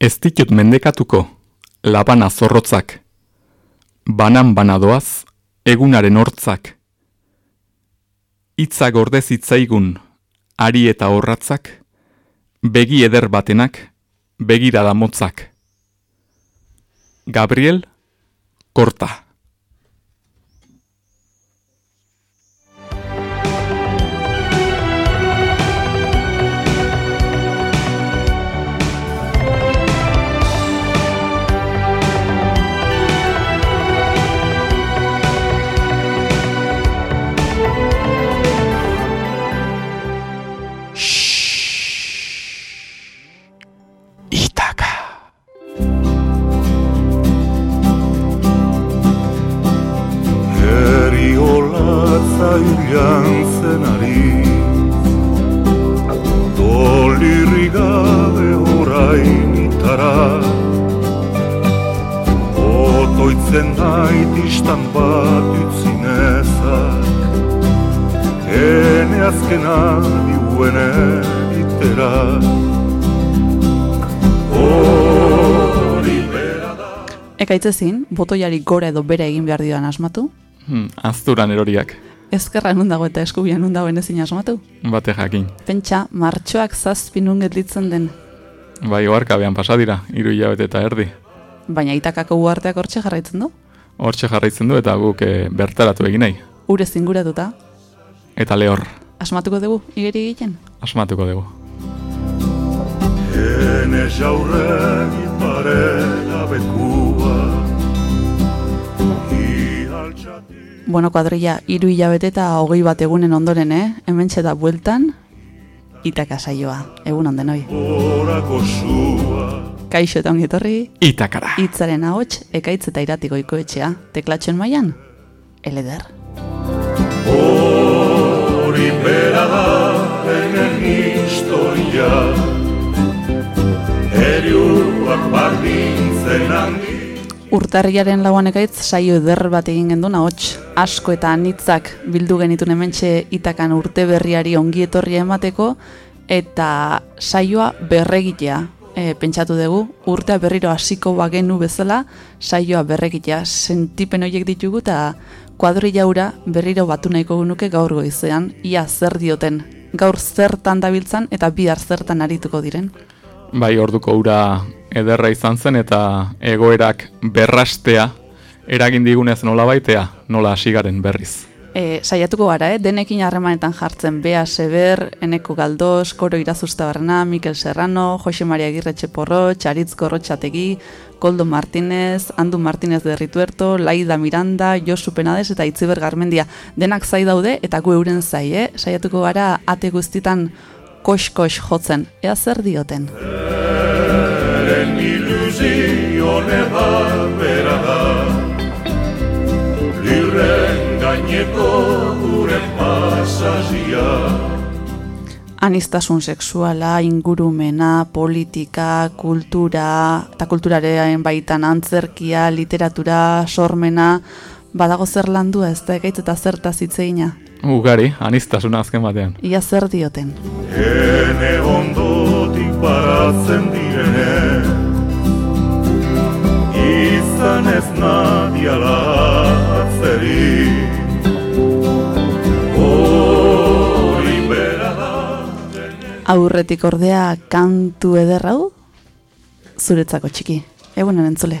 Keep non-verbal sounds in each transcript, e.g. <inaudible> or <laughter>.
Ez ditut mendekatuko, labana zorrotzak. Banan banadoaz, egunaren hortzak. Itza gordez itzaigun, ari eta horratzak, begi eder batenak, begirada motzak. Gabriel Korta Ekaitzezin, botoiari gora edo bere egin behar dioan asmatu? Hmm, azturan eroriak. Ezkerra nun dago eta eskubian nun dagoen ezin asmatu? Bate jakin. Pentsa, martxoak zazpin getlitzen den. Bai, oarka behan pasadira, iru hilabete eta erdi. Baina itakako uarteak hortxe jarraitzen du? Hortxe jarraitzen du eta guk e, bertaratu egin nahi. Ure zinguratuta? Eta lehor. Asmatuko dugu, igeri egiten? Asmatuko dugu. Ene jaurregi parela bekua Bueno, kuadrilla, iru hilabete eta hogei bat egunen ondoren, eh? Hemen da bueltan, itaka saioa. Egun onden hoi. Kaixo eta ongitorri. Itakara. Itzaren ahots, ekaitz eta iratiko ikoetxea. Teklatxoen maian, eleder. Hori bera da, enen historia, eriuak bardintzen handi, Urtarriaren lauan ekaitz saio eder bat egin gendun ahots asko eta anitzak bildu genitun hementxe itakan urte berriari ongi etorria emateko eta saioa berregitea e, pentsatu dugu urtea berriro hasiko bagenu bezala saioa berregitea. Sentipen horiek ditugu eta kuadri jaura berriro batu nahiko genuke gaur goizean. Ia zer dioten. Gaur zertan dabiltzan eta bihar zertan arituko diren. Bai, orduko ura ederra izan zen eta egoerak berrastea eragin digunez nola baitea, nola hasigaren berriz. E, saiatuko gara, eh? denekin harremanetan jartzen Bea Seber, Eneko Galdos, Koro Irazuzta Barna, Mikel Serrano, Jose Maria Girretxe Porro, Txaritz Gorrotxategi, Koldo Martinez, Andu Martinez de Rituerto, Laida Miranda, Josu Penades eta Itziber Garmendia. Denak zai daude eta gu euren zai, eh? saiatuko gara ate guztitan kox-kox jotzen. Ea zer dioten? eren ilusio bera da Anistasun sexuala, ingurumena, politika, kultura, eta kulturaren baitan antzerkia, literatura, sormena, badago zer landua ez da egaitz eta zertaz hitzeina. Ugari, anistasuna azken batean. Ia zer dioten. Ene ondotik baratzen direne Izan ez nadiala atzeri Aurretik ordea kantu ederrau zuretzako txiki. Egunen entzule.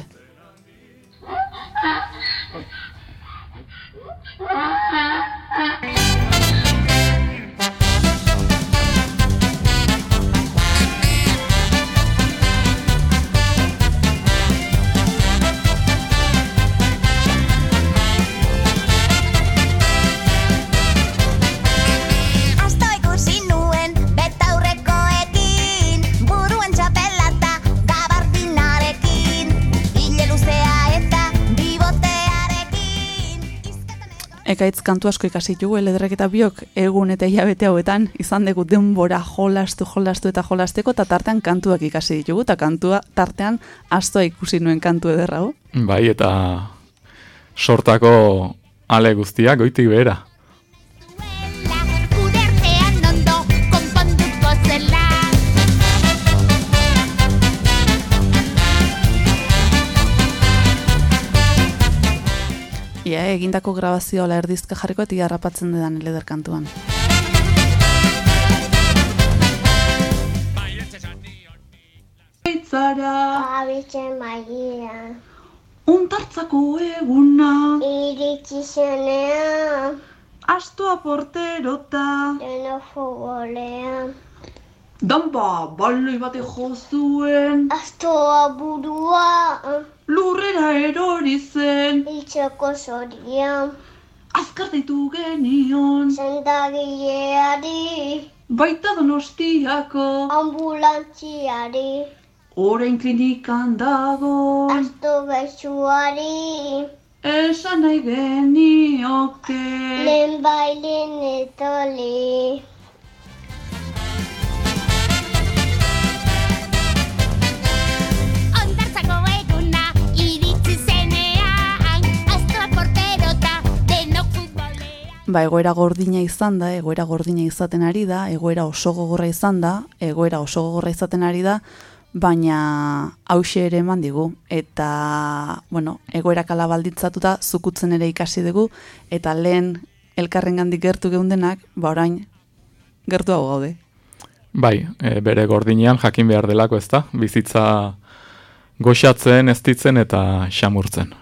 Ekaitz kantu asko ikasi dugu, elederrek eta biok egun eta hilabete hauetan izan dugu denbora jolastu, jolastu eta jolasteko, eta tartean kantuak ikasi ditugu, eta kantua tartean astoa ikusi nuen kantu ederra, Bai, eta sortako ale guztiak goitik behera. Ia, egindako grabazioa la erdizka jarriko eta harrapatzen dedan eleder kantuan. Zara, Abitxe magia, untartzako eguna, iritsi zenean, astoa porterota, deno futbolean. danba baloi bate jozuen, Astoa burua, lurrera erori zen, iltzeko zorian, azkartaitu genion, zendagileari, baita donostiako, ambulantziari, orain klinikan dago, asto gaixuari, esan nahi genioke. lehen bailen etoli. Ba, egoera gordina izan da, egoera gordina izaten ari da, egoera oso gogorra izan da, egoera oso gogorra izaten ari da, baina hause ere eman digu. Eta, bueno, egoera kala baldintzatuta zukutzen ere ikasi dugu, eta lehen elkarren gandik gertu geundenak, ba orain gertu hau gaude. Bai, e, bere gordinean jakin behar delako ez da, bizitza goxatzen, ez ditzen eta xamurtzen.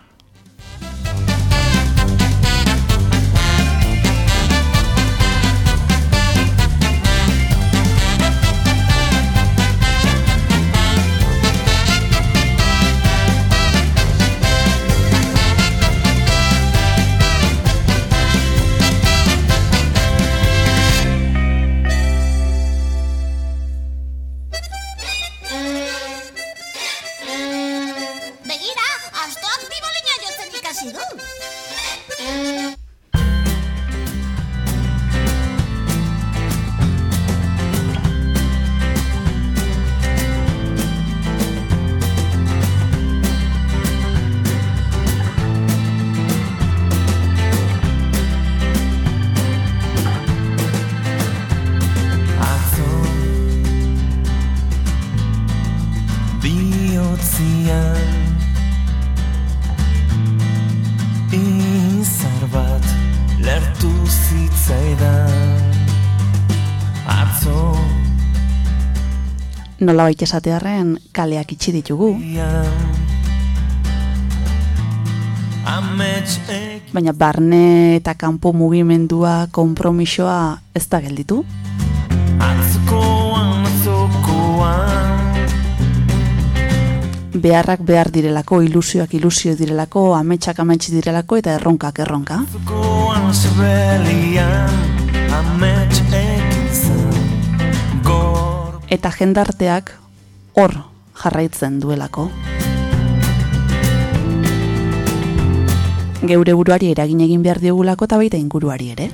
Nola baita kaleak itxi ditugu, baina barne eta kanpo mugimendua, konpromisoa ez da gelditu. Beharrak behar direlako, ilusioak ilusio direlako, ametsak ametsi direlako eta erronkak erronka. Atzokoan Eta jendarteak hor jarraitzen duelako. Geure buruari eragin egin behar diogulako eta baita inguruari ere.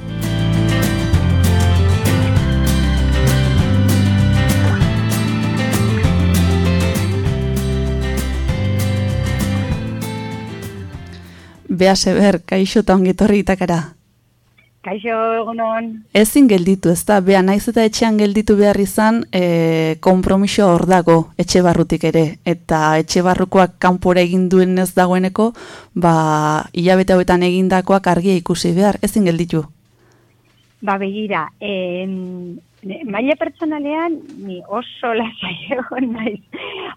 Bea Seber, kaixo eta ongetorri itakara. Kaixo egunon, Ezin gelditu, ez da, bea naiz eta etxean gelditu behar izan, e, kompromiso hor dago etxe barrutik ere, eta etxe barrukoak kanpora egin duen ez dagoeneko, ba, hilabete hauetan egindakoak argia ikusi behar, ezin gelditu. ba begira, em, maila pertsonalean ni oso lasai <laughs> egon naiz.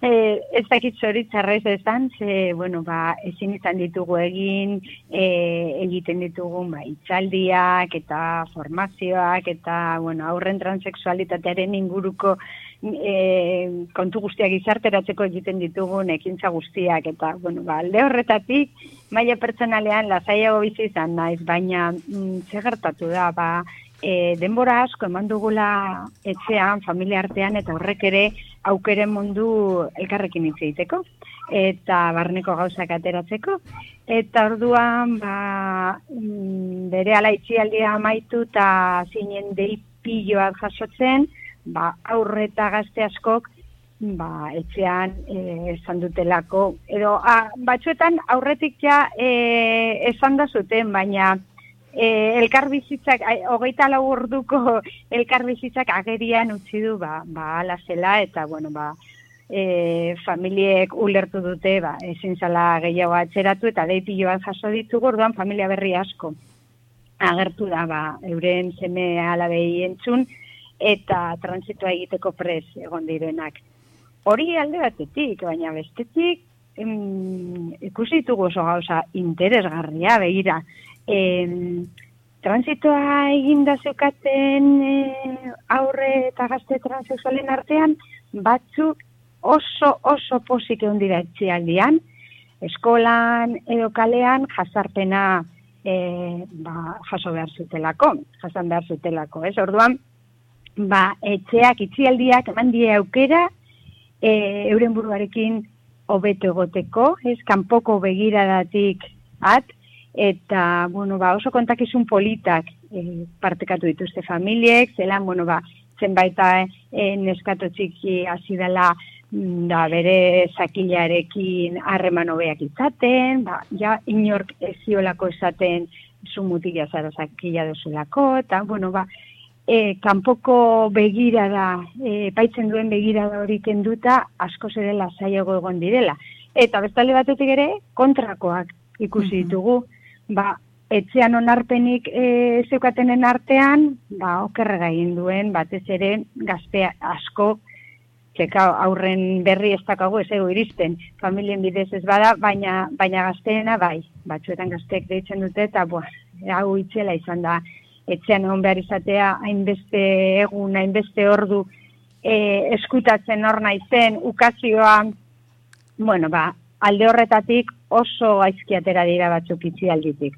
E, ez dakit zoritxarrez esan, ze, bueno, ba, ezin izan ditugu egin, e, egiten ditugun ba, itxaldiak eta formazioak eta, bueno, aurren transexualitatearen inguruko e, kontu guztiak gizarteratzeko egiten ditugun ekintza guztiak eta, bueno, ba, alde horretatik, maila pertsonalean lasaiago bizi izan naiz, baina mm, ze gertatu da, ba, e, denbora asko eman dugula etxean, familia artean, eta horrek ere aukeren mundu elkarrekin hitz egiteko eta barneko gauzak ateratzeko. Eta orduan, ba, mm, bere ala itxialdia amaitu eta zinen dei piloak jasotzen, ba, aurre eta gazte askok ba, etxean e, esan dutelako, edo a, batzuetan aurretik ja e, esan da zuten, baina e, elkar bizitzak, hogeita lau orduko <laughs> elkar agerian utzi du, ba, ba ala zela, eta, bueno, ba, e, familiek ulertu dute, ba, ezin zala gehiago atzeratu, eta deipilo bat jaso ditugu, orduan familia berri asko agertu da, ba, euren seme alabei entzun, eta transitua egiteko pres egon direnak. Hori alde batetik, baina bestetik, em, ikusi ditugu oso gauza interesgarria begira. Em, transitoa eginda zeukaten e, aurre eta gazte transexualen artean, batzuk oso oso posik egon dira etxialdian, eskolan edo kalean jazarpena e, ba, jaso behar zutelako, jasan behar zutelako, ez? Orduan, ba, etxeak, itxialdiak, eman die aukera, e, euren buruarekin hobeto egoteko, ez, kanpoko begiradatik at, eta, bueno, ba, oso kontakizun politak e, partekatu dituzte familiek, zelan, bueno, ba, zenbaita e, neskato txiki hasi dela mm, da bere zakilarekin harreman hobeak izaten, ba, ja inork eziolako esaten zu mutila zara zakila dozulako, eta, bueno, ba, e, kanpoko begirada, e, paitzen duen begirada hori kenduta, asko zere lasaiago egon direla. Eta bestalde batetik ere, kontrakoak ikusi ditugu. Ba, etxean onarpenik e, zeukatenen artean, ba, okerrega egin duen, batez ere, gazte asko, txeka aurren berri ez dakago ez ego iristen, familien bidez ez bada, baina, baina gazteena bai, batzuetan gazteek deitzen dute, eta buah, hau itxela izan da, etxean egon behar izatea, hainbeste egun, hainbeste ordu e, eskutatzen hor naizen, ukazioa, bueno, ba, alde horretatik oso aizkiatera dira batzuk itxialditik.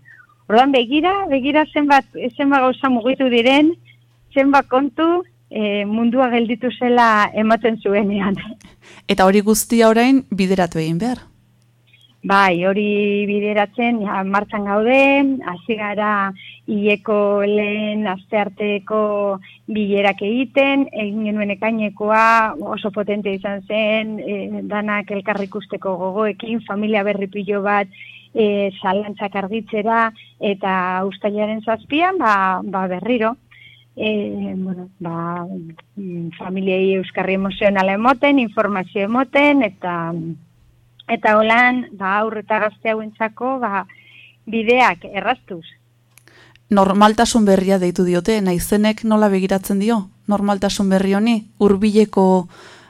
Ordan begira, begira zenbat, zenbat gauza mugitu diren, zenbat kontu e, mundua gelditu zela ematen zuenean. Eta hori guztia orain bideratu egin behar? Bai, hori bideratzen, ja, martxan gaude, hasi gara hileko lehen astearteko bilerak egiten, egin genuen ekainekoa oso potente izan zen, e, danak elkarrikusteko gogoekin, familia berri pilo bat, e, salantzak argitzera, eta ustailaren zazpian, ba, ba berriro, e, bueno, ba, mm, familiei euskarri emozionala emoten, informazio emoten, eta eta holan ba aur eta gazte hauentzako ba bideak erraztuz. Normaltasun berria deitu diote naizenek nola begiratzen dio? Normaltasun berri honi hurbileko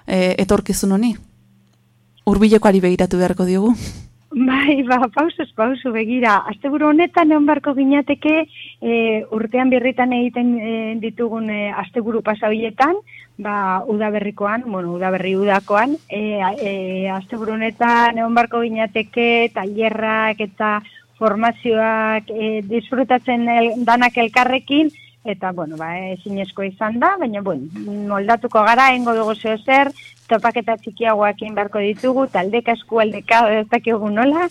e, etorkizun honi? Hurbilekoari begiratu beharko diogu? Bai, ba, pausuz, pausu, begira. Asteburu honetan egon barko ginateke e, urtean birritan egiten e, ditugun e, asteburu pasabietan, ba, udaberrikoan, bueno, udaberri udakoan, e, e, asteburu honetan egon barko ginateke tailerrak eta formazioak e, disfrutatzen el, danak elkarrekin, eta, bueno, ba, ezin izan da, baina, bueno, moldatuko gara, engo dugu zeo zer, topaketa txikiagoak beharko ditugu, taldeka eskualdeka ez dakigu nola,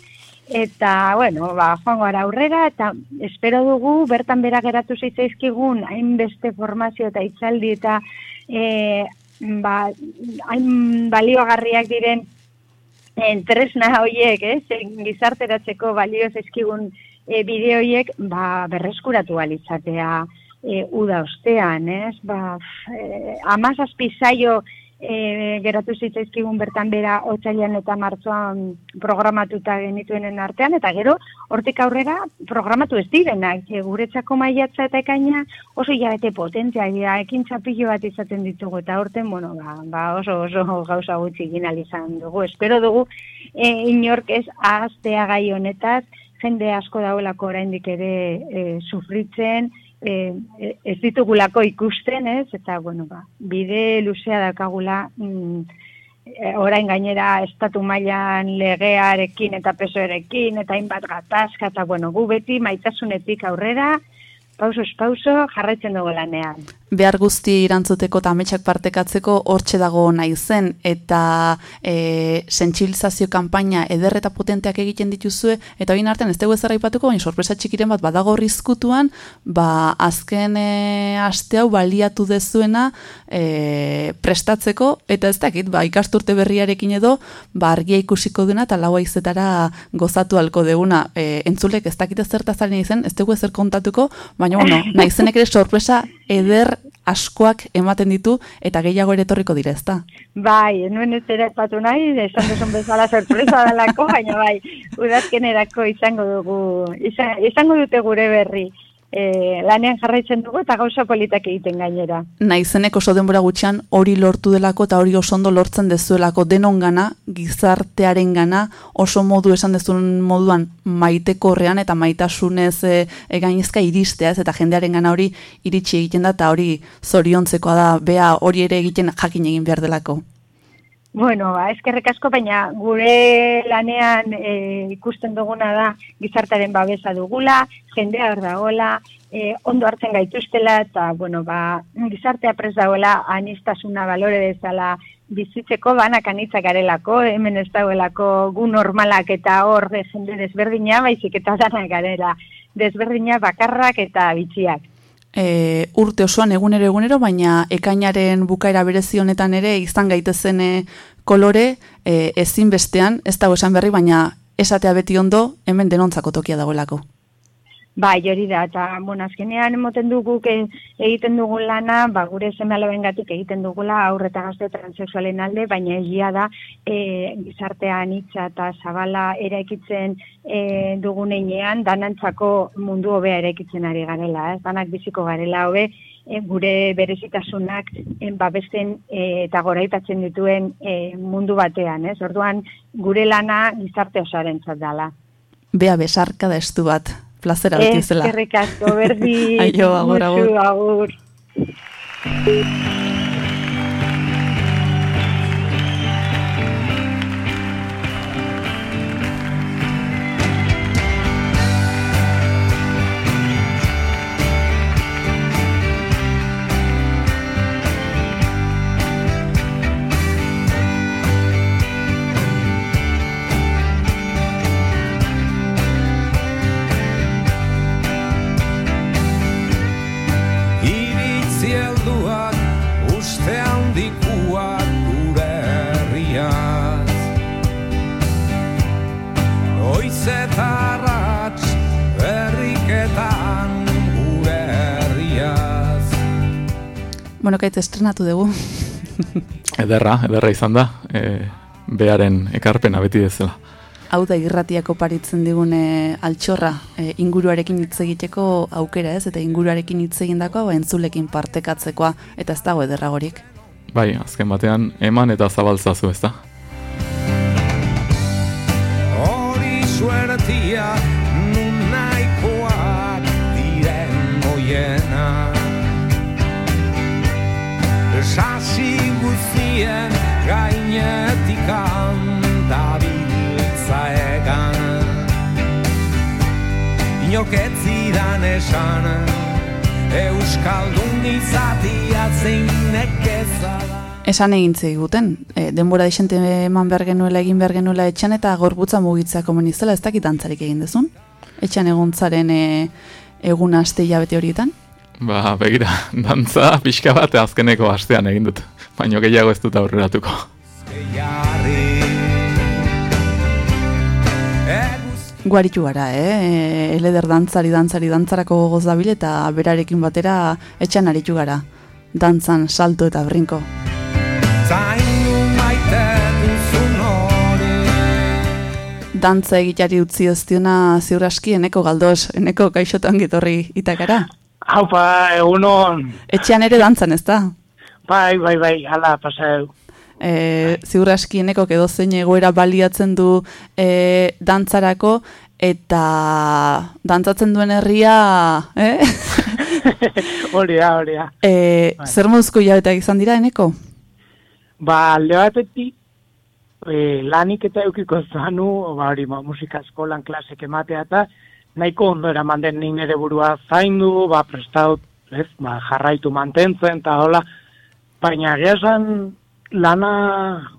eta, bueno, ba, joango ara aurrera, eta espero dugu, bertan bera geratu zaitzaizkigun, hainbeste formazio eta itzaldi, eta e, ba, hain balioagarriak diren entresna horiek, eh, gizarteratzeko balio zaizkigun e, bideoiek, ba, berreskuratu alitzatea e, uda ostean, ez? Ba, e, amazazpi zaio e, geratu zitzaizkigun bertan bera otzailan eta martzoan programatuta genituenen artean, eta gero, hortik aurrera programatu ez direnak, e, guretzako maiatza eta ekaina oso jabete potentzia, ja, ekin txapillo bat izaten ditugu, eta horten, bueno, ba, ba oso oso gauza gutxi gina izan dugu. Espero dugu, e, inork ez ahaztea gai honetaz, jende asko daulako oraindik ere e, sufritzen, e, ez ditugulako ikusten, ez? Eta, bueno, ba, bide luzea dakagula, mm, e, orain gainera estatu mailan legearekin eta pesoerekin, eta hainbat gatazka, eta, bueno, gu beti maitasunetik aurrera, pauso pauso jarraitzen dugu lanean behar guzti irantzuteko eta ametsak partekatzeko hortxe dago nahi zen, eta e, sentsilizazio kanpaina eder eta potenteak egiten dituzue, eta hori artean ez dugu ez ipatuko, baina sorpresa txikiren bat badago rizkutuan, ba, azken e, aste hau baliatu dezuena e, prestatzeko, eta ez dakit, ba, ikasturte berriarekin edo, ba, argia ikusiko duna, eta laua izetara gozatu alko deguna, e, entzulek ez dakit ez zertazaren izen, ez dugu ezer kontatuko, baina, bueno, <coughs> nahi ere sorpresa eder askoak ematen ditu eta gehiago ere etorriko dira, ezta? Bai, ez nuen ez ere patu nahi, esan duzun bezala sorpresa dalako, <laughs> baina bai, udazkenerako izango dugu, izan, izango dute gure berri. E, lanean jarraitzen dugu eta gauza politak egiten gainera. Naizenek oso denbora gutxian hori lortu delako eta hori oso ondo lortzen dezuelako denon gana, gizartearen gana, oso modu esan dezun moduan maiteko horrean eta maitasunez e, egainezka iristeaz eta jendearen gana hori iritsi egiten da eta hori zoriontzekoa da, bea hori ere egiten jakin egin behar delako. Bueno, ba, eskerrek asko, baina gure lanean e, ikusten duguna da gizartaren babesa dugula, jendea hor dagoela, e, ondo hartzen gaituztela, eta, bueno, ba, gizartea pres dagoela, anistasuna balore bezala bizitzeko banak anitzak garelako, hemen ez dagoelako gu normalak eta hor de jende desberdina, baizik eta danak garela, desberdina bakarrak eta bitxiak e, urte osoan egunero egunero, baina ekainaren bukaera berezi honetan ere izan gaitezen e, kolore e, ezin bestean, ez dago esan berri, baina esatea beti ondo hemen denontzako tokia dagoelako. Bai, hori da, eta, bueno, azkenean emoten dugu egiten dugu lana, ba, gure seme gatik egiten dugula aurreta gazte transexualen alde, baina egia da e, gizartean hitza eta zabala eraikitzen e, duguneinean, danantzako mundu hobea eraikitzen ari garela, ez? danak biziko garela hobe, e, gure berezitasunak e, babesten e, eta goraitatzen dituen e, mundu batean, ez? Orduan, gure lana gizarte osaren dela. Bea besarka da estu bat, plazera beti zela. Eskerrik asko, berdi. Aio, <laughs> agur, agur. agur. Bueno, kaitz estrenatu dugu. Ederra, ederra izan da, e, bearen ekarpena beti dezela. Hau da irratiako paritzen digune altxorra e, inguruarekin hitz egiteko aukera ez, eta inguruarekin hitz egindakoa ba, entzulekin partekatzekoa, eta ez dago ederragorik. Bai, azken batean, eman eta zabaltzazu ez da. Hori suertia nun nahikoak diren goiena guztien gainetik dabiltza egan Inoketzidan esan Euskaldun izatia zeinek Esan egin guten, e, denbora desente eman behar genuela, egin behar genuela etxan, eta gorbutza mugitzea komunizela, ez dakit dantzarik egin dezun? Etxan egontzaren e, egun aste hilabete horietan? Ba, begira, dantza pixka bat azkeneko astean egin dut, baino gehiago ez dut aurreratuko. Guaritu gara, eh? Eleder dantzari, dantzari, dantzarako gogoz dabil eta berarekin batera etxan aritu gara. Dantzan, salto eta brinko. Dantza egiteari utzi ez diona ziur aski eneko galdoz, eneko kaixotan getorri itakara. Haupa, egunon, Etxean ere dantzan ez da? Bai, bai, bai, hala, pasau. E, ziur aski eneko edo zein egoera baliatzen du e, dantzarako eta dantzatzen duen herria, eh? <laughs> hori da, hori da. e, Bai. zer moduzko hilabeteak izan dira eneko? Ba, alde batetik, e, lanik eta eukiko zanu, ba, hori, ba, musika eskolan klasek ematea eta nahiko ondo eraman den nik nire burua zaindu, ba, prestaut, ez, ba, jarraitu mantentzen, eta hola, baina esan lana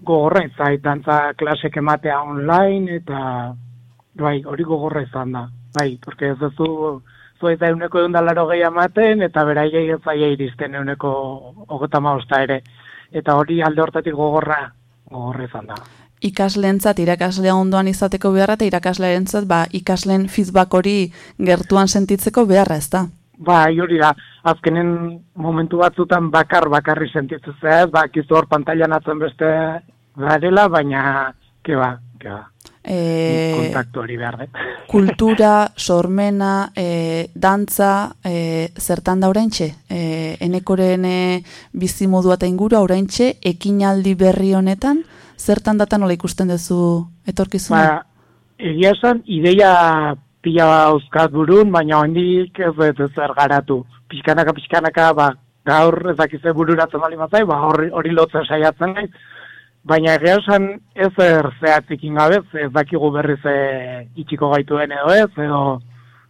gogorra zait, dantza klasek ematea online, eta bai, hori gogorra izan da. Bai, porque ez duzu, zu eta euneko egun dalaro ematen, eta beraiei ez zaia iristen euneko ogeta maosta ere. Eta hori alde hortatik gogorra, gogorra izan da. Ikasleentzat irakaslea ondoan izateko beharra eta irakaslearentzat ba, ikasleen feedback hori gertuan sentitzeko beharra ez da. Bai, hori da, azkenen momentu batzutan bakar bakarri sentitzen ez, bakizu hor pantailan atzen beste garela, baina, ke ba, ke ba, E, kontaktu hori behar dut. <laughs> kultura, sormena, e, dantza, e, zertan da oraintxe? E, enekoren e, bizimodua eta inguru oraintxe, ekinaldi berri honetan, zertan data nola ikusten duzu etorkizuna? Ba, egia esan, ideia pila dauzkat burun, baina hondik ez dut zer garatu. Pixkanaka, pixkanaka, ba, gaur ezakize bururatzen bali mazai, ba, hori, hori lotzen saiatzen naiz. Baina egia esan ez er zehatzik ingabez, ez dakigu berriz e, itxiko gaituen edo ez, edo,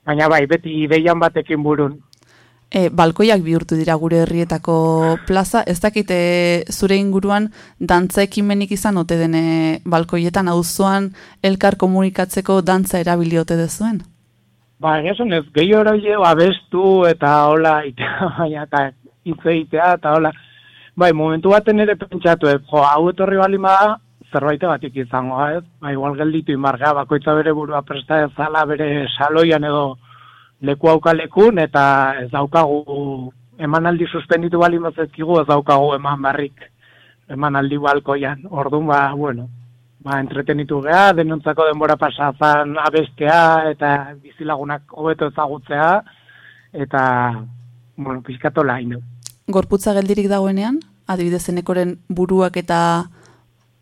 baina bai, beti ideian batekin burun. E, balkoiak bihurtu dira gure herrietako plaza, ez dakite zure inguruan dantza ekimenik izan ote dene balkoietan auzoan elkar komunikatzeko dantza erabili ote dezuen? Ba, esan ez, gehi hori abestu eta hola, <laughs> eta hitz egitea, eta hola, bai, momentu baten ere pentsatu, ez, jo, hau etorri bali bada, zerbait batik izango, ez? Ba, igual gelditu imarga, bakoitza bere burua presta ezala bere saloian edo leku aukalekun, eta ez daukagu emanaldi suspenditu bali mazezkigu, ez daukagu eman barrik emanaldi balkoian. Orduan, ba, bueno, ba, entretenitu geha, denontzako denbora pasazan abestea, eta bizilagunak hobeto ezagutzea, eta, bueno, pizkatola hainu. Gorputza geldirik dagoenean, adibidez enekoren buruak eta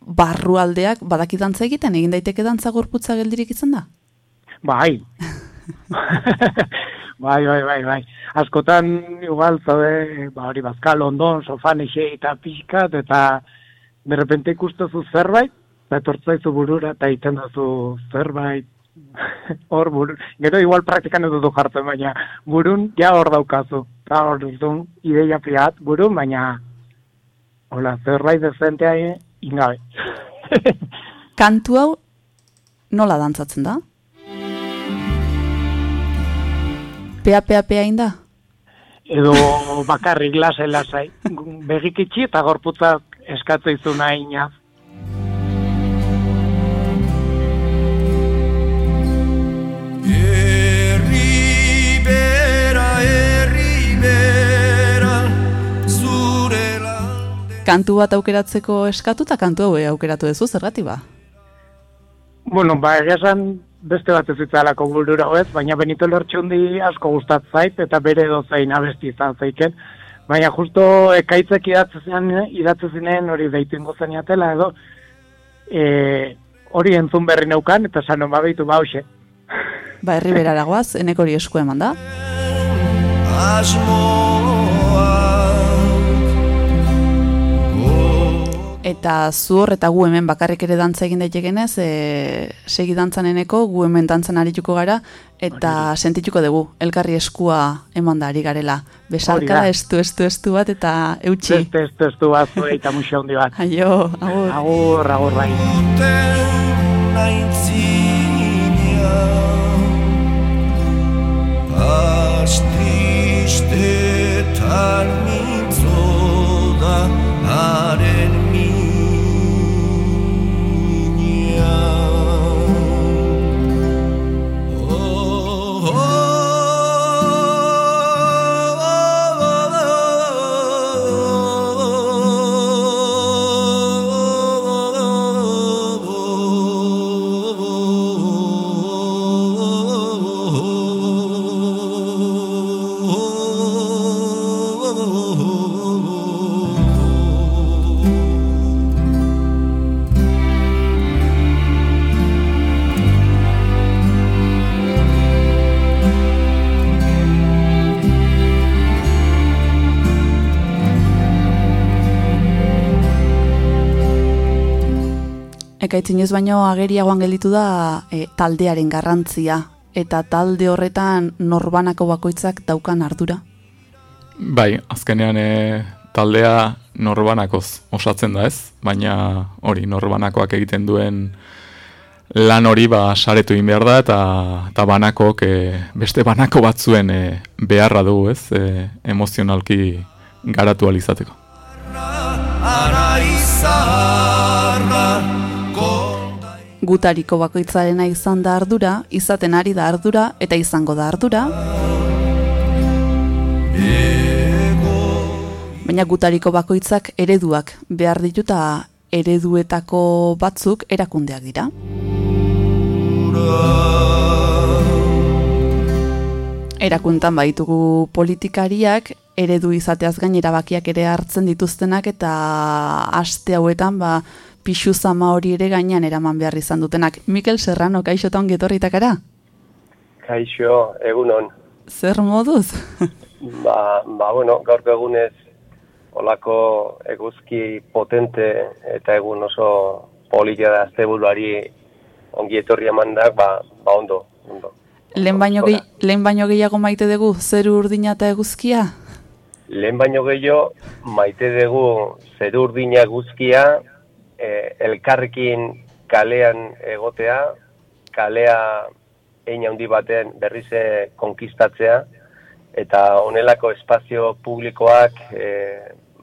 barrualdeak badaki dantza egiten, egin daiteke dantza gorputza geldirik izan da? Bai. <laughs> bai, bai, bai, bai. Askotan, igual, zaude, ba, hori bazkal ondon, sofan ese eta pixkat, eta berrepente ikustuzu zerbait, eta etortzaizu burura, eta iten dazu zerbait, <laughs> hor burun, gero igual praktikan ez duzu jartzen, baina burun ja hor daukazu. Eta hor duzun ideia priat burun, baina hola, zerbait dezentea ingabe. Kantu hau nola dantzatzen da? Pea, pea, pea inda? Edo bakarrik lasai lasai. Begik itxi eta gorputzak izuna inaz. Herri bera, zure lande. Kantu bat aukeratzeko eskatu eta kantu hau aukeratu duzu zergati ba? Bueno, ba, egia esan beste bat ez itzalako burura ez, baina Benito Lertxundi asko gustat zait, eta bere dozein abesti izan zeiken. Baina justo ekaitzek idatzezen, idatzezinen hori deitu ingo zeniatela edo, e, hori entzun berri neukan, eta sanon babeitu bauxe. Ba, herri beraragoaz, eneko hori esku eman da. Eta zu hor eta gu hemen bakarrik ere dantza egin daitekenez, e, segi dantzan eneko, gu hemen dantzan arituko gara, eta sentituko dugu, elkarri eskua eman da ari garela. Besarka, Hori estu, estu, estu bat, eta eutxi. Beste, ez testu bat eta musio handi bat. <laughs> Aio, agur. Agur, agur bai. Duten Ekaitzinez baino ageriagoan gelditu da e, taldearen garrantzia eta talde horretan norbanako bakoitzak daukan ardura. Bai, azkenean e, taldea norbanakoz osatzen da ez, baina hori norbanakoak egiten duen lan hori ba saretu egin behar da eta, eta banakok e, beste banako batzuen e, beharra dugu ez, e, emozionalki garatu alizateko. Araizarra Gutariko bakoitzarena izan da ardura, izaten ari da ardura eta izango da ardura. Baina gutariko bakoitzak ereduak behar dituta ereduetako batzuk erakundeak dira. Erakuntan baitugu politikariak, eredu izateaz gain erabakiak ere hartzen dituztenak eta aste hauetan ba, pixu zama hori ere gainean eraman behar izan dutenak. Mikel Serrano, kaixo eta ongetorritakara? Kaixo, egunon. Zer moduz? <laughs> Ba, ba bueno, gaurko egunez olako eguzki potente eta egun oso politia da azteburuari ongi etorri emandak, ba, ba ondo, ondo. Lehen baino, gehi, lehen baino gehiago maite dugu zeru urdina eta eguzkia? Lehen baino gehiago maite dugu zeru urdina eguzkia eh, elkarrekin kalean egotea, kalea ein handi baten berrize konkistatzea, eta honelako espazio publikoak e,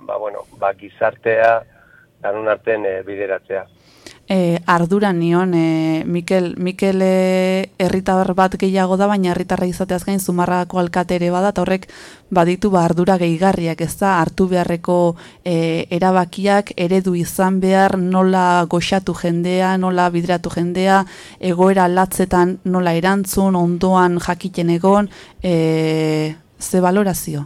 ba, bueno, ba, gizartea danun arten e, bideratzea. E, ardura nion, e, Mikel, Mikel e, herritar bat gehiago da, baina herritarra izateaz gain zumarrako alkate ere bada, eta horrek baditu ba, ardura gehigarriak, ez da, hartu beharreko e, erabakiak, eredu izan behar, nola goxatu jendea, nola bidratu jendea, egoera latzetan nola erantzun, ondoan jakiten egon, e, ze valorazio?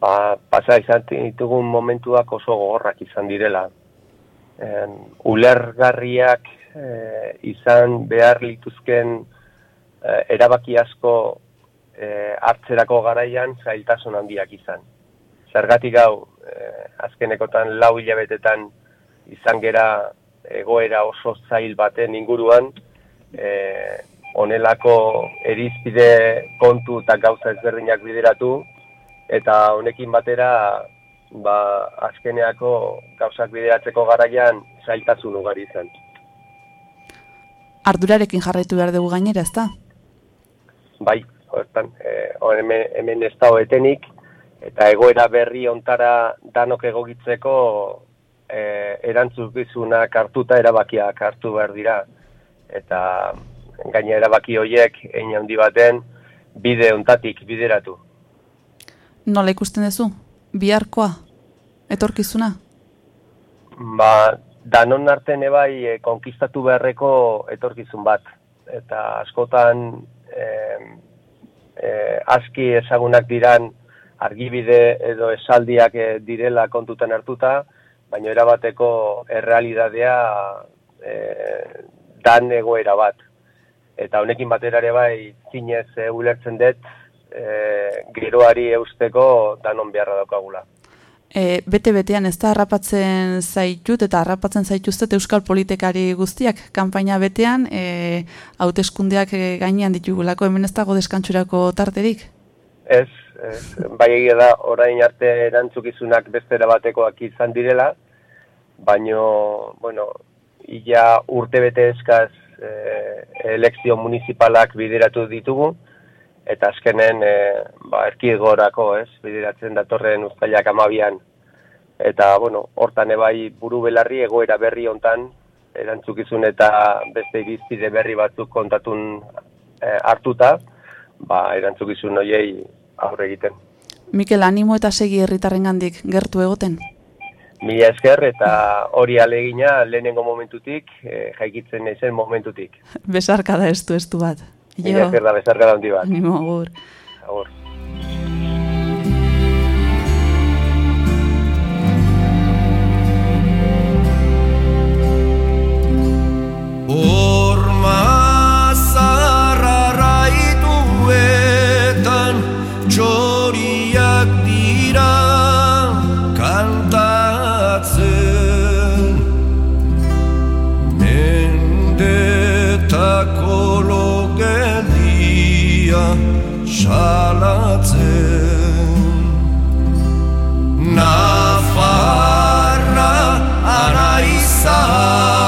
Ba, pasa izan ditugun momentuak oso gogorrak izan direla, en, ulergarriak e, izan behar lituzken e, erabaki asko e, hartzerako garaian zailtasun handiak izan. Zergatik gau, e, azkenekotan lau hilabetetan izan gera egoera oso zail baten inguruan, e, onelako erizpide kontu eta gauza ezberdinak bideratu, eta honekin batera ba, azkeneako gauzak bideratzeko garaian zailtasun ugari izan. Ardurarekin jarraitu behar dugu gainera, ezta? Bai, hortan, e, hemen, hemen ez da etenik, eta egoera berri ontara danok egogitzeko e, erantzuzkizunak hartuta erabakiak hartu behar dira. Eta gaina erabaki horiek, egin handi baten, bide ontatik bideratu. Nola ikusten duzu? Biharkoa, etorkizuna? Ba, danon arten ebai e, konkistatu beharreko etorkizun bat. Eta askotan e, e, aski ezagunak diran argibide edo esaldiak e, direla kontutan hartuta, baina erabateko errealidadea e, dan egoera bat. Eta honekin batera ere bai zinez e, ulertzen dut e, geroari eusteko danon beharra daukagula. E, bete-betean ez da harrapatzen zaitut eta harrapatzen zaituztet euskal politikari guztiak kanpaina betean e, hauteskundeak e, gainean ditugulako hemen ez dago deskantsurako tarterik? Ez, ez bai egia da orain arte erantzukizunak bestera batekoak izan direla, baino, bueno, ia urte bete eskaz e, elekzio municipalak bideratu ditugu, eta azkenen e, ba, erkidgorako, ez, bideratzen datorren uztailak amabian. Eta, bueno, hortan ebai buru belarri egoera berri hontan erantzukizun eta beste irizpide berri batzuk kontatun e, hartuta, ba, erantzukizun horiei aurre egiten. Mikel, animo eta segi herritarren gandik gertu egoten? Mila esker eta hori alegina lehenengo momentutik, e, jaikitzen ezen momentutik. <laughs> Besarka da estu estu bat. Mila esker da bezarka da hundi bat. Animo, agur. Agur. Horma zarraraituetan logedia salatzen. Nafarra araizarra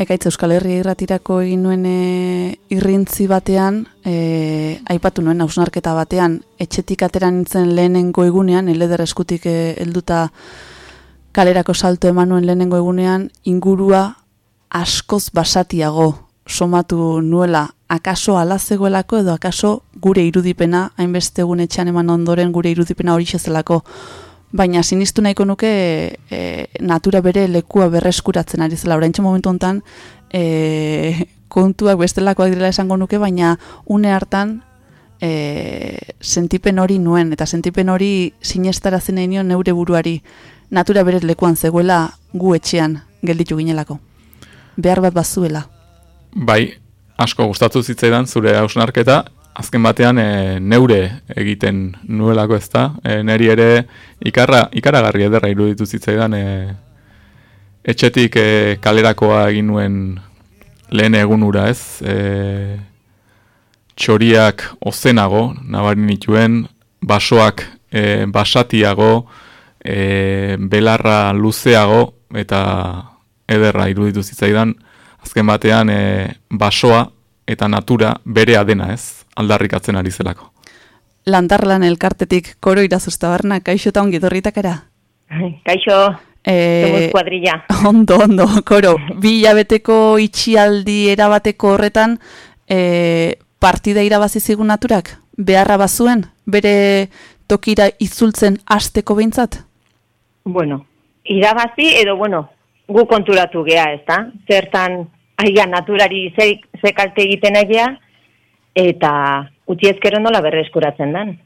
ekaitz Euskal Herria irratirako egin nuen e, irrintzi batean, e, aipatu nuen hausnarketa batean, etxetik atera nintzen lehenengo egunean, eleder eskutik e, helduta kalerako salto eman nuen lehenengo egunean, ingurua askoz basatiago somatu nuela, akaso alazegoelako edo akaso gure irudipena, hainbeste egun etxean eman ondoren gure irudipena hori zelako baina sinistu nahiko nuke e, natura bere lekua berreskuratzen ari zela. Oraintxe momentu hontan e, kontuak bestelakoak direla esango nuke, baina une hartan e, sentipen hori nuen, eta sentipen hori sinestarazen nahi nion neure buruari natura bere lekuan zegoela gu etxean gelditu ginelako. Behar bat bazuela. Bai, asko gustatu zitzaidan zure hausnarketa, azken batean e, neure egiten nuelako ez da. E, neri ere ikarra, ikaragarri ederra iruditu zitzaidan e, etxetik e, kalerakoa egin nuen lehen egunura ez. E, txoriak ozenago, nabarin nituen, basoak e, basatiago, e, belarra luzeago, eta ederra iruditu zitzaidan, azken batean e, basoa eta natura berea dena ez aldarrikatzen ari zelako. Lantarlan elkartetik koro irazuzta barna, kaixo eta ongi dorritakara? Kaixo, e, kuadrilla. <laughs> Ondo, ondo, koro. Bi hilabeteko itxialdi erabateko horretan, e, partida irabazi zigun naturak? Beharra bazuen? Bere tokira itzultzen asteko behintzat? Bueno, irabazi edo, bueno, gu konturatu gea, ez da? Zertan, aiga, naturari ze, ze kalte egiten egia, eta utzi ezkero nola berreskuratzen dan.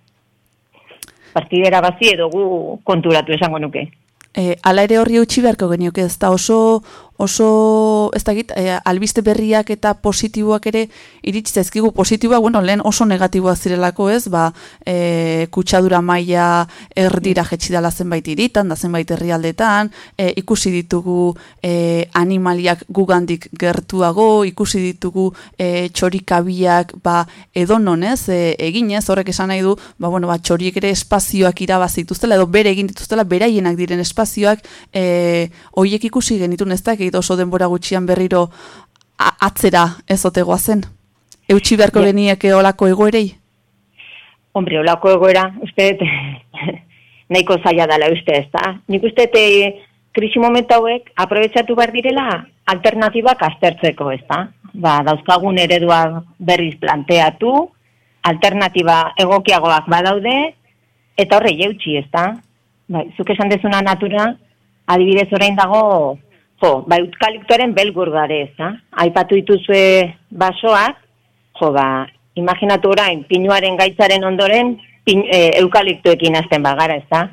Partidera bazi edo gu konturatu esango nuke. E, ala ere horri utzi beharko genioke, ez da oso, oso ez da git, e, albiste berriak eta positiboak ere iritsi zaizkigu. Positiboa, bueno, lehen oso negatiboa zirelako ez, ba, e, kutsadura maila erdira jetxi dala zenbait iritan, da zenbait herrialdetan, e, ikusi ditugu e, animaliak gugandik gertuago, ikusi ditugu e, txorikabiak ba, edonon ez, e, eginez, horrek esan nahi du, ba, bueno, ba, txoriek ere espazioak irabazituztela, edo bere egin dituztela, beraienak diren espazioak, espazioak e, oiek ikusi genitun ez da, oso denbora gutxian berriro atzera ez otegoa zen. Eutxi beharko yeah. geniek olako egoerei? Hombre, olako egoera, uste, <laughs> nahiko zaila dela uste ez da. Nik uste, te, krisi momentu hauek, aprobetsatu behar direla, alternatibak aztertzeko ez da. Ba, dauzkagun eredua berriz planteatu, alternatiba egokiagoak badaude, eta horre jeutxi ez da. Bai, zuk esan dezuna natura, adibidez orain dago, jo, bai, utkaliptoren belgur gare, ez da? Aipatu dituzue basoak, jo, ba, imaginatu orain, pinuaren gaitzaren ondoren, pin, e, eukaliptoekin azten bagara, ez da?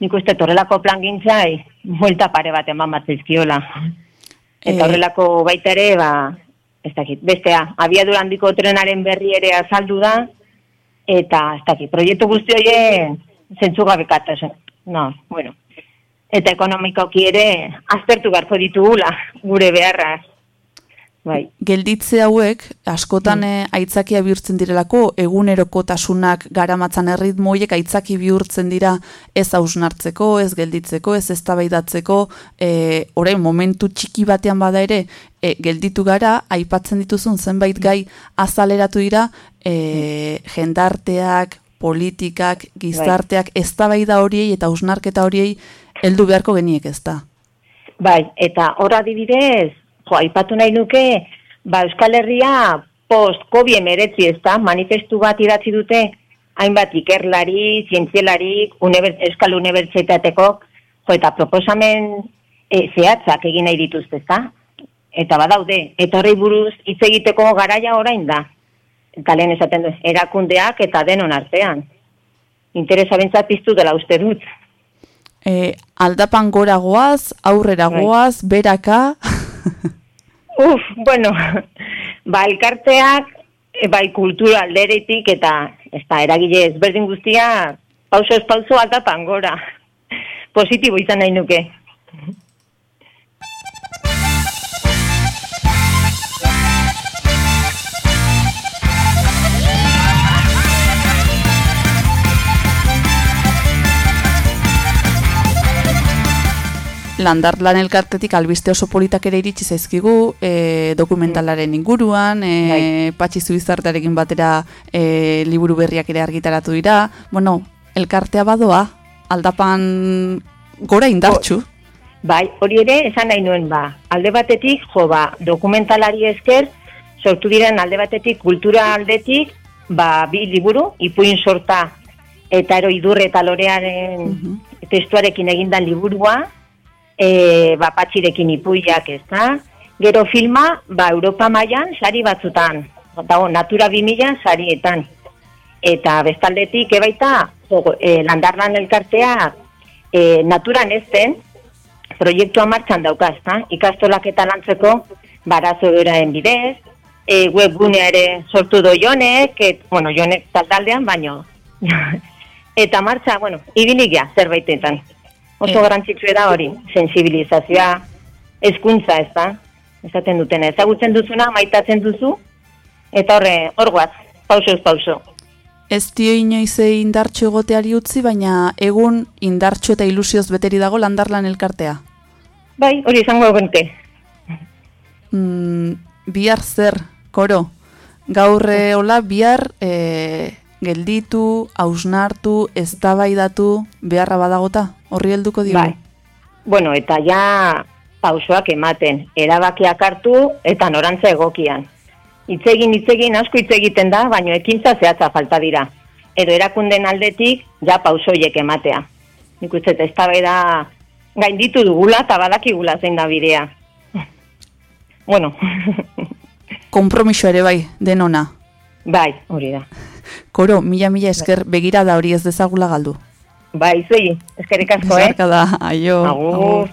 Nik uste torrelako plan gintzai, muelta pare bat eman bat zizkiola. Eta eh. horrelako baita ere, ba, ez dakit, bestea, abiadura handiko trenaren berri ere azaldu da, eta, ez dakit, proiektu guzti hoie, zentzu no, bueno. Eta ekonomikoki ere aztertu beharko ditugula gure beharra. Bai. Gelditze hauek askotan mm. aitzakia bihurtzen direlako egunerokotasunak garamatzan erritmoiek aitzaki bihurtzen dira ez hausnartzeko, ez gelditzeko, ez eztabaidatzeko, e, orain momentu txiki batean bada ere e, gelditu gara aipatzen dituzun zenbait gai azaleratu dira e, jendarteak, politikak, gizarteak, bai. eztabaida horiei eta usnarketa horiei heldu beharko geniek ez da. Bai, eta hor adibidez, jo, aipatu nahi nuke, ba, Euskal Herria post-COVID emeretzi ez da, manifestu bat idatzi dute, hainbat ikerlari, zientzielari, univers, Euskal Unibertsitateko, jo, eta proposamen e, zehatzak egin nahi dituzte ez da, eta badaude, eta horrei buruz hitz egiteko garaia orain da, eta lehen esaten du, erakundeak eta denon artean. Interesa bentsat piztu dela uste dut. E, aldapan gora goaz, aurrera bai. goaz, beraka? <laughs> Uf, bueno, <laughs> ba, elkarteak, e, bai, kultura alderetik eta ez da, eragile ezberdin guztia, pauso ez pauso aldapan gora. <laughs> Positibo izan nahi nuke. Landarlan elkartetik albiste oso politak ere iritsi zaizkigu, e, dokumentalaren inguruan, e, Bai. patxi zuizartarekin batera e, liburu berriak ere argitaratu dira. Bueno, elkartea badoa, aldapan gora indartxu. Bai, hori ere esan nahi nuen ba. Alde batetik, jo ba, dokumentalari esker, sortu diren alde batetik, kultura aldetik, ba, bi liburu, ipuin sorta eta ero idurre eta lorearen testuarekin egindan liburua, e, ba, patxirekin ipuiak ez da. Gero filma, ba, Europa mailan sari batzutan, dago, Natura 2000 sarietan. Eta bestaldetik ebaita, jo, e, landarlan elkartea, e, naturan ez den, proiektua martxan dauka, ezta? Ikastolak eta lantzeko barazo beraen bidez, e, webgunea ere sortu do jonek, et, bueno, jonek taltaldean, baino. <laughs> eta martxa, bueno, ibilik ja, zerbaitetan. Oso Eh. garrantzitsua da hori, sensibilizazioa, hezkuntza ez da, esaten dutena. Ezagutzen duzuna, maitatzen duzu, eta horre, hor guaz, pausoz pauso. Ez dio inoize indartxu egoteari utzi, baina egun indartxu eta ilusioz beteri dago landarlan elkartea. Bai, hori izango bente. Mm, bihar zer, koro? Gaur eh, hola, bihar eh, gelditu, hausnartu, eztabaidatu beharra badagota? Horri helduko diogu? Bai. Bueno, eta ja pausoak ematen, erabakiak hartu eta norantza egokian. Itzegin, itzegin, asko hitz egiten da, baino ekintza zehatza falta dira. Edo erakunden aldetik, ja pausoiek ematea. Nik uste, ez da gainditu dugula eta badakigula zein da bidea. <laughs> bueno, <laughs> Kompromiso ere bai, denona. bai, hori da. Koro, mila-mila esker begirada hori ez dezagula galdu. Bai, zuei, eskerrik asko, eh? Besarka da, aio. Agur.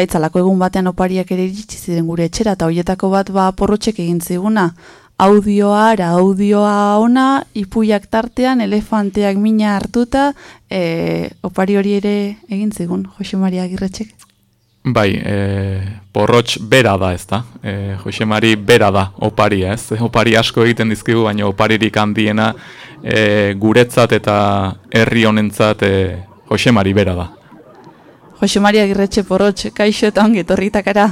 Ekaitzalako egun batean opariak ere iritsi ziren gure etxera eta hoietako bat ba porrotxek egin ziguna. Audioa ara, audioa ona, ipuiak tartean, elefanteak mina hartuta, e, opari hori ere egin zigun, Jose Maria Agirretxek. Bai, e, porrotx bera da ez da. E, Josemari bera da oparia ez. Opari asko egiten dizkigu, baina oparirik handiena e, guretzat eta herri honentzat e, Josemari bera da. Jose Maria Agirretxe porrotx, kaixo eta ongi etorritakara.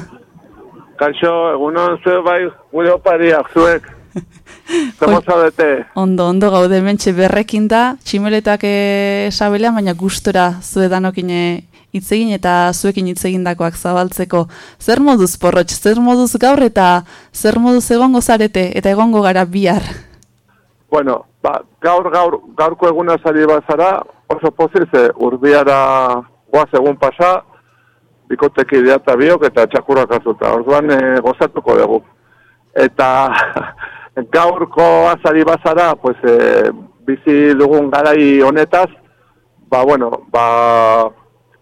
Kaixo, egunon zue bai gure opariak zuek. <laughs> Zemo zaudete? Ondo, ondo gaude mentxe berrekin da, tximeletak eh, sabelean, baina gustora zuedanokin eh, hitz egin eta zuekin hitz egindakoak zabaltzeko. Zer moduz porrotx, zer moduz gaur eta zer moduz egongo zarete eta egongo gara bihar. Bueno, ba, gaur, gaur, gaurko eguna zari bazara, oso poziz, urbiara guaz egun pasa, bikoteki eta biok eta txakurrak azuta. Orduan e, gozatuko dugu. Eta <laughs> gaurko azari bazara, pues, e, bizi dugun garai honetaz, ba, bueno, ba,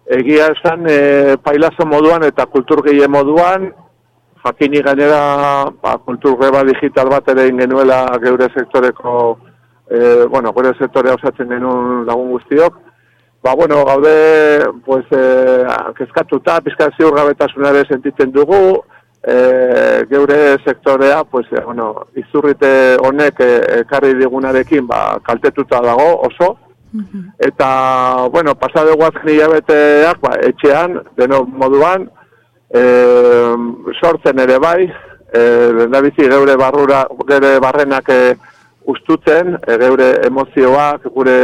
egia esan e, pailazo moduan eta kulturgile moduan, jakini gainera ba, kulturgreba digital bat ere genuela geure sektoreko, e, bueno, gure sektorea osatzen genuen lagun guztiok, ba, bueno, gaude, pues, e, kezkatuta, pizka ziurgabetasunare sentitzen dugu, e, geure sektorea, pues, e, bueno, izurrite honek e, ekarri digunarekin ba, kaltetuta dago oso, eta, bueno, pasade guazken hilabeteak, ba, etxean, deno moduan, e, sortzen ere bai, e, lehendabizi geure barrura, geure barrenak e, ustutzen, e, geure emozioak, gure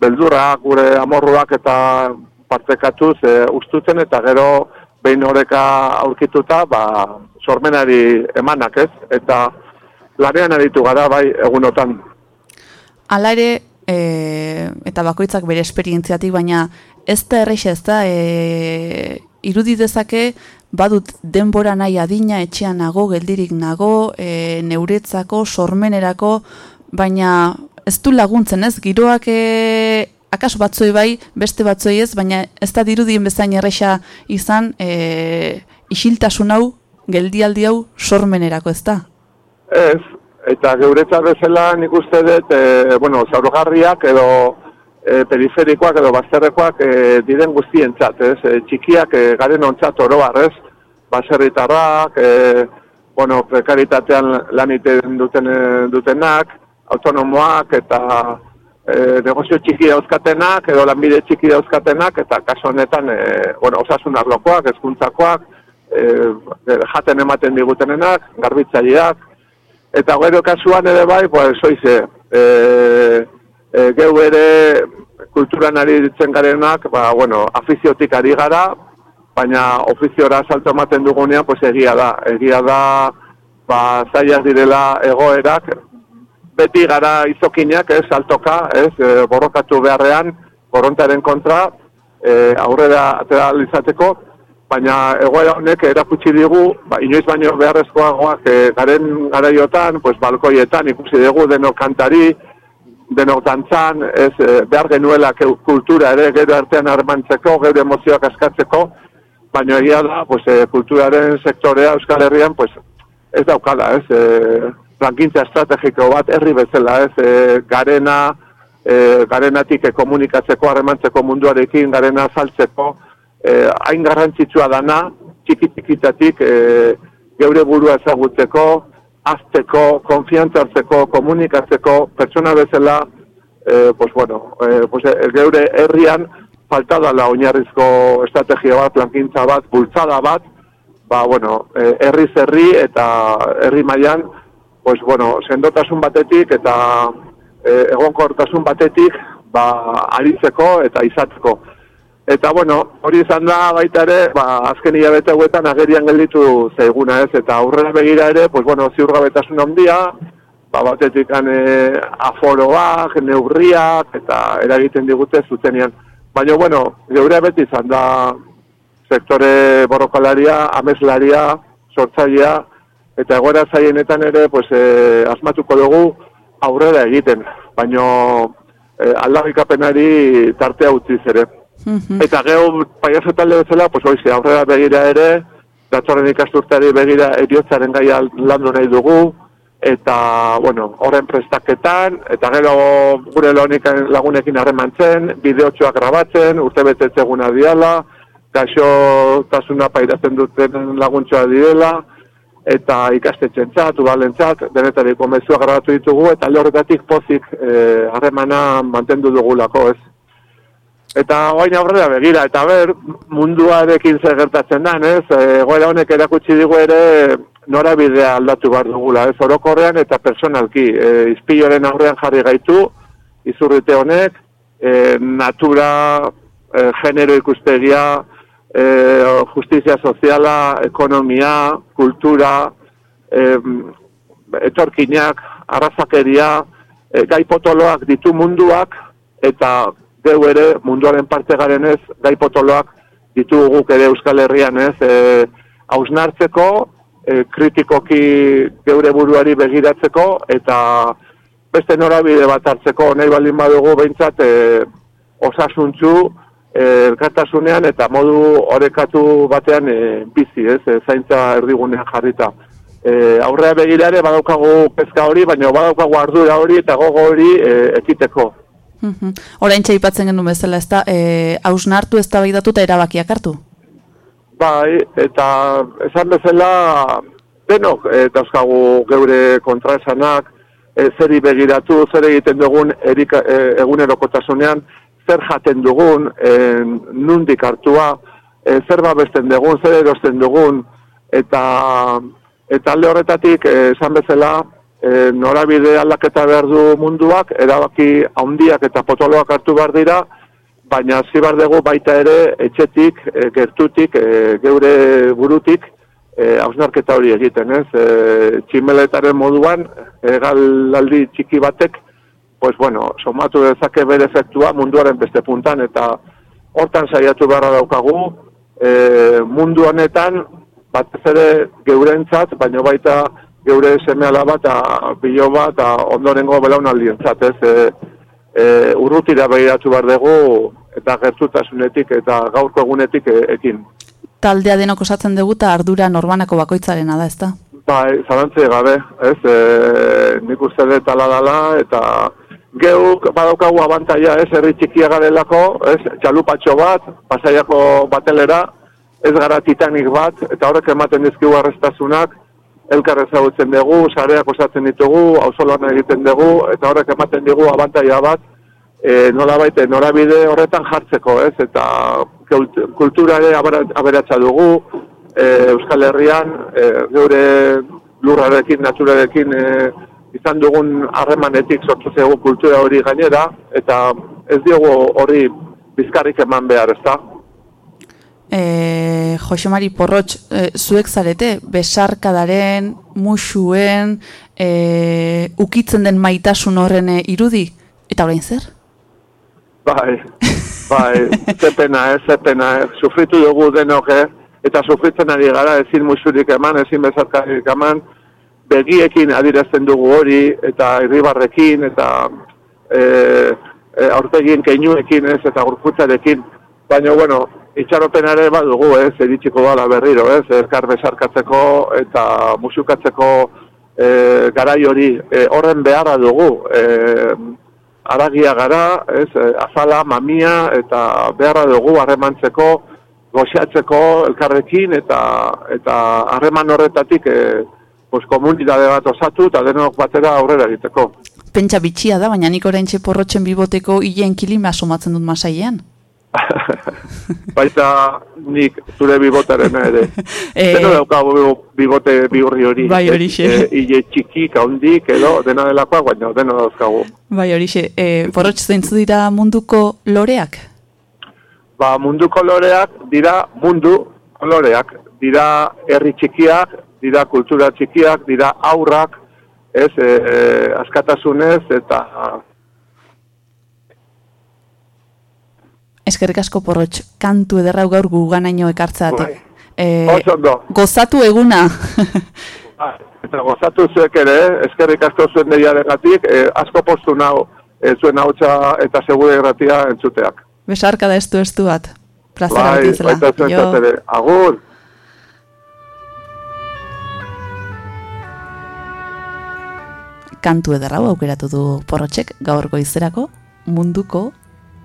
beldurrak, gure amorruak eta partekatuz e, ustutzen, eta gero behin horeka aurkituta, ba, sormenari emanak ez, eta larean aritu gara bai egunotan. Hala ere, e, eta bakoitzak bere esperientziatik, baina ez da erreixa ez da, e, irudi dezake, badut denbora nahi adina, etxean nago, geldirik nago, e, neuretzako, sormenerako, baina ez du laguntzen ez, giroak e, akaso batzoi bai, beste batzoi ez, baina ez da dirudien bezain erreixa izan, e, isiltasun hau, geldialdi hau, sormenerako ez da? Ez, eta geuretza bezala nik uste dut, e, bueno, zaurgarriak edo e, periferikoak edo bazterrekoak e, diren guztientzat, ez? E, txikiak e, garen ontzat oroar, ez? Baserritarrak, e, bueno, prekaritatean lan iten duten, dutenak, autonomoak eta e, negozio txiki dauzkatenak edo lanbide txiki dauzkatenak eta kaso honetan e, bueno, osasun arlokoak, ezkuntzakoak, e, jaten ematen digutenenak, garbitzaileak, eta gero kasuan ere bai, pues, soize, e, e, geu ere kulturan ari ditzen garenak, ba, bueno, afiziotik ari gara, baina ofiziora salto ematen dugunean, pues, egia da, egia da, ba, zaiaz direla egoerak, beti gara izokinak, ez, saltoka, ez, e, borrokatu beharrean, borontaren kontra, e, aurrera atera izateko, baina egoera honek erakutsi digu, ba, inoiz baino beharrezkoagoak e, garen garaiotan, pues, balkoietan ikusi dugu denok kantari, denok dantzan, ez, e, behar genuela kultura ere, gero artean armantzeko, gero emozioak askatzeko, baina egia da, pues, e, kulturaren sektorea Euskal Herrian, pues, ez daukala, ez, e, plankintza estrategiko bat herri bezala, ez, e, garena, e, garenatik e, komunikatzeko, harremantzeko munduarekin, garena saltzeko, e, hain garrantzitsua dana, txiki-txikitatik e, geure burua ezagutzeko, azteko, konfiantza komunikatzeko, pertsona bezala, e, pues bueno, e, pues, e, geure herrian, falta dala oinarrizko estrategia bat, plankintza bat, bultzada bat, ba, bueno, e, herri zerri eta herri mailan pues, bueno, sendotasun batetik eta e, egonkortasun batetik ba, aritzeko eta izateko. Eta, bueno, hori izan da baita ere, ba, azken hilabete huetan agerian gelditu zaiguna ez, eta aurrera begira ere, pues, bueno, ziurgabetasun ondia, ba, batetik ane aforoak, neurriak, eta eragiten digute zutenean. Baina, bueno, geure beti izan da sektore borrokalaria, ameslaria, sortzailea, eta egoera zaienetan ere pues, e, asmatuko dugu aurrera egiten, baino e, aldagikapenari tartea utziz ere. Eta gehu paiazo talde bezala, pues, oize, aurrera begira ere, datorren ikasturteari begira eriotzaren gai landu nahi dugu, eta, bueno, horren prestaketan, eta gero gure lagunekin harremantzen, bideotxoak grabatzen, urte betetzeguna diala, gaixo tasuna pairatzen duten laguntxoa direla, eta ikastetxen txat, udalen denetariko mezua grabatu ditugu, eta horretatik pozik eh, harremana mantendu dugulako, ez. Eta oain aurrera begira, eta ber, munduarekin zer gertatzen den, ez, e, goera honek erakutsi digu ere norabidea aldatu behar dugula, ez, orokorrean eta personalki, e, izpioren aurrean jarri gaitu, izurrite honek, e, natura, e, genero ikuspegia, e, justizia soziala, ekonomia, kultura, e, etorkinak, arrazakeria, e, gai potoloak ditu munduak, eta geu ere munduaren parte garen ez, gai potoloak ditu guk ere Euskal Herrian ez, e, hausnartzeko, e, kritikoki geure buruari begiratzeko, eta beste norabide bat hartzeko, nahi baldin badugu behintzat, e, osasuntzu, elkartasunean eta modu orekatu batean e, bizi, ez, e, zaintza erdigunean jarrita. E, aurrea begirare badaukagu pezka hori, baina badaukagu ardura hori eta gogo hori e, ekiteko. Orain txaipatzen genuen bezala, ez da, e, hausnartu ez da eta erabakiak hartu? Bai, eta esan bezala denok e, dauzkagu geure kontraesanak, e, zeri begiratu, zer egiten dugun erika, e, egunerokotasunean, zer jaten dugun, e, nundik hartua, e, zer babesten dugun, zer erosten dugun, eta eta alde horretatik e, esan bezala e, norabide aldaketa behar du munduak, erabaki handiak eta potoloak hartu behar dira, baina hasi behar dugu baita ere etxetik, e, gertutik, e, geure burutik, e, hausnarketa hori egiten, ez? E, tximeletaren moduan, egalaldi txiki batek, pues bueno, somatu dezake bere efektua munduaren beste puntan, eta hortan saiatu beharra daukagu, e, mundu honetan, batez ere geurentzat, baina baita geure seme alaba eta biloba eta ondorengo belaunaldientzat, ez? E, e, urrutira behiratu behar dugu, eta gertutasunetik eta gaurko egunetik e, ekin. Taldea denok osatzen dugu eta ardura norbanako bakoitzarena da, ezta? Bai, zarantze gabe, ez, e, nik uste dut ala dala, eta geuk badaukagu abantaia, ez, herri txikia garelako, ez, txalupatxo bat, pasaiako batelera, ez gara titanik bat, eta horrek ematen dizkigu arrestasunak, elkar ezagutzen dugu, sareak osatzen ditugu, auzolan egiten dugu, eta horrek ematen digu abantaia bat, e, nola baite, norabide horretan jartzeko, ez, eta kult- kultura ere abera- aberatsa dugu, e, Euskal Herrian, e, geure lurrarekin, naturarekin e, izan dugun harremanetik sortu zego kultura hori gainera, eta ez diogu hori bizkarrik eman behar, ez da? E, Josemari Porrotx, e, zuek zarete, besarkadaren, musuen, e, ukitzen den maitasun horren irudi, eta orain zer? Bai, <laughs> bai, ze pena, ez, ze pena, ez, sufritu dugu denok, eh? eta sufritzen ari gara ezin musurik eman, ezin bezarkarik eman, begiekin adirazten dugu hori, eta irribarrekin, eta e, e, aurpegien keinuekin, ez, eta gorputzarekin, baina, bueno, itxaropena ere badugu, ez, eritxiko bala berriro, ez, elkar besarkatzeko eta musukatzeko e, garai hori, e, horren beharra dugu, e, aragia gara, ez, e, azala, mamia, eta beharra dugu harremantzeko, goxatzeko elkarrekin, eta eta harreman horretatik, e, pues, komunitate bat osatu, eta denok batera aurrera egiteko. Pentsa bitxia da, baina nik orain porrotxen biboteko hilen kilima asomatzen dut masailean. <laughs> Baita nik zure bibotaren ere. <laughs> Eh, Deno daukagu bi- bibote bihurri hori. Bai, horixe. E, ile txikik, haundik, edo, dena delakoa, baina dena dauzkagu. Bai, horixe, e, porrotx zeintzu dira munduko loreak? Ba, mundu koloreak dira mundu koloreak. Dira herri txikiak, dira kultura txikiak, dira aurrak, ez, e, e, askatasunez, eta Eskerrik asko porrotx, kantu ederra hau gaur guganaino ekartzeatek. E, oso ondo. gozatu eguna. Ba, Eta gozatu zuek ere, eskerrik asko zuen deiaregatik, e, asko postu nau e, zuen hautsa eta segure gratia entzuteak. Besarka da estu estu bat. Plazera Bai, baita zuen. Agur! Kantu ederra hau aukeratu du porrotxek gaur goizerako munduko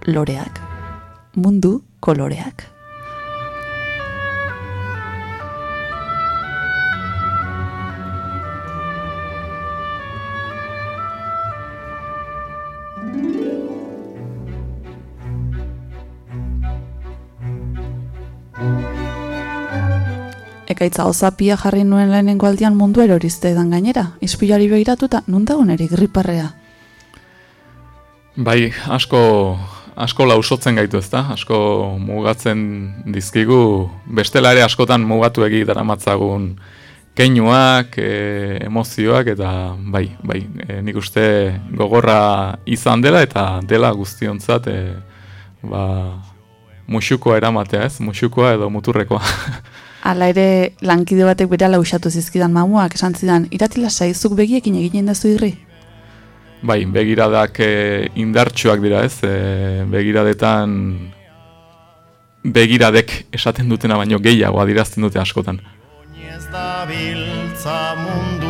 loreak. Mundu koloreak. Ekaitza osapia jarri nuen lehenengo aldian mundu edan gainera. Ispilari begiratuta, nun dago neri griparrea? Bai, asko, asko lausotzen gaitu ezta, asko mugatzen dizkigu, bestela ere askotan mugatu egi daramatzagun keinuak, e, emozioak, eta bai, bai, e, nik uste gogorra izan dela eta dela guztionzat, e, ba, musukoa eramatea ez, musukoa edo muturrekoa. <laughs> Hala ere, lankide batek bera lausatu zizkidan mamuak, esan zidan, iratila saizuk begiekin eginen dezu irri? Bai, begiradak e, indartsuak dira ez, e, begiradetan begiradek esaten dutena baino gehiago adirazten dute askotan. Ez da biltza mundu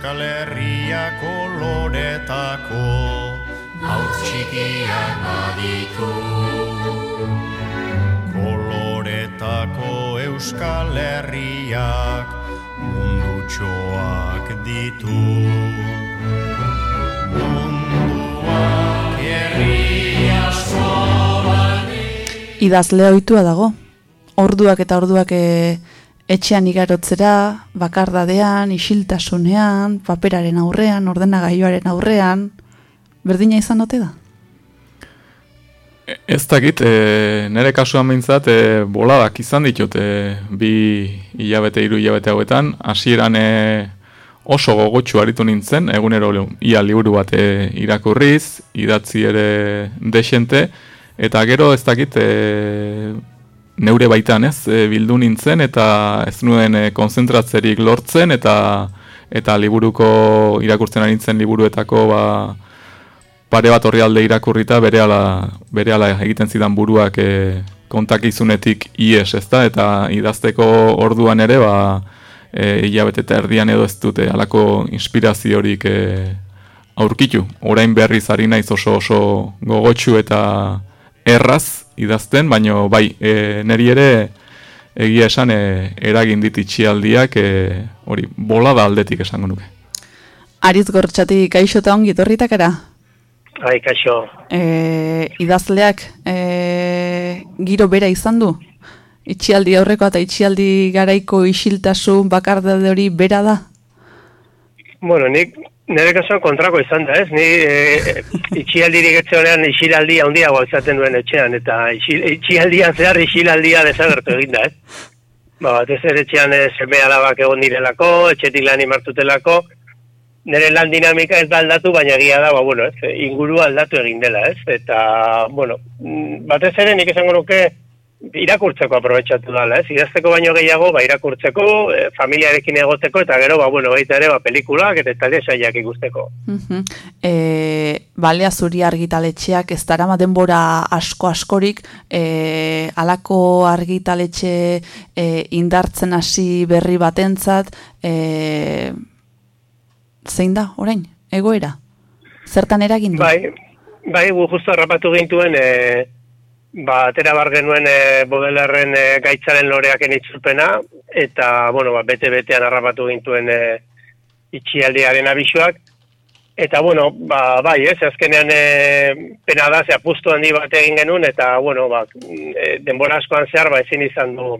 Euskal Herria koloretako haur txikiak baditu. Koloretako Euskal Herriak mundutxoak ditu. Munduak herri asko baldi. Idazle ohitua dago. Orduak eta orduak e, etxean igarotzera, bakardadean, isiltasunean, paperaren aurrean, ordenagailuaren aurrean, berdina izan ote da? Ez dakit, e, nire kasuan behintzat, e, boladak izan ditut, e, bi hilabete, hiru hilabete hauetan, hasieran e, oso gogotsu aritu nintzen, egunero ia liburu bat e, irakurriz, idatzi ere desente, eta gero ez dakit, e, neure baitan ez, e, bildu nintzen, eta ez nuen e, konzentratzerik lortzen, eta eta liburuko irakurtzen ari nintzen liburuetako ba, pare bat horri alde irakurrita berehala berehala egiten zidan buruak e, kontakizunetik ies, ezta? Eta idazteko orduan ere ba e, hilabete eta erdian edo ez dute halako inspiraziorik e, aurkitu. Orain berriz ari naiz oso oso gogotsu eta erraz idazten, baino bai, e, neri ere egia esan e, eragin dit itxialdiak e, hori bolada aldetik esango nuke. Ariz gortxatik kaixo eta ongi torritakara? Bai, kaixo. E, idazleak e, giro bera izan du? Itxialdi aurreko eta itxialdi garaiko isiltasun bakardade hori bera da? Bueno, nik nire kasuan kontrako izan da, ez? Ni e, itxialdirik etxe honean isilaldia handiago izaten duen etxean, eta itxialdian zehar isilaldia desagertu egin da, ez? Ba, batez ere etxean e, seme alabak egon direlako, etxetik lan imartutelako, nire lan dinamika ez da aldatu, baina egia da, ba, bueno, ez, inguru aldatu egin dela, ez? Eta, bueno, mm, batez ere nik esango nuke irakurtzeko aprobetxatu dela, ez? Idazteko baino gehiago, ba, irakurtzeko, e, familiarekin egoteko, eta gero, ba, bueno, baita ere, ba, pelikulak eta talde saiak ikusteko. Uh e, balea zuri argitaletxeak ez darama denbora asko askorik e, alako argitaletxe e, indartzen hasi berri batentzat e, zein da, orain, egoera? Zertan eragin du? Bai, bai, gu justo harrapatu gintuen, e, ba, atera bar genuen e, bodelarren e, gaitzaren loreak enitzulpena, eta, bueno, ba, bete-betean harrapatu gintuen e, itxialdiaren abisuak, Eta, bueno, ba, bai, ez, azkenean e, pena da, ze apustu handi bat egin genuen, eta, bueno, ba, e, denbora askoan zehar, ba, ezin izan du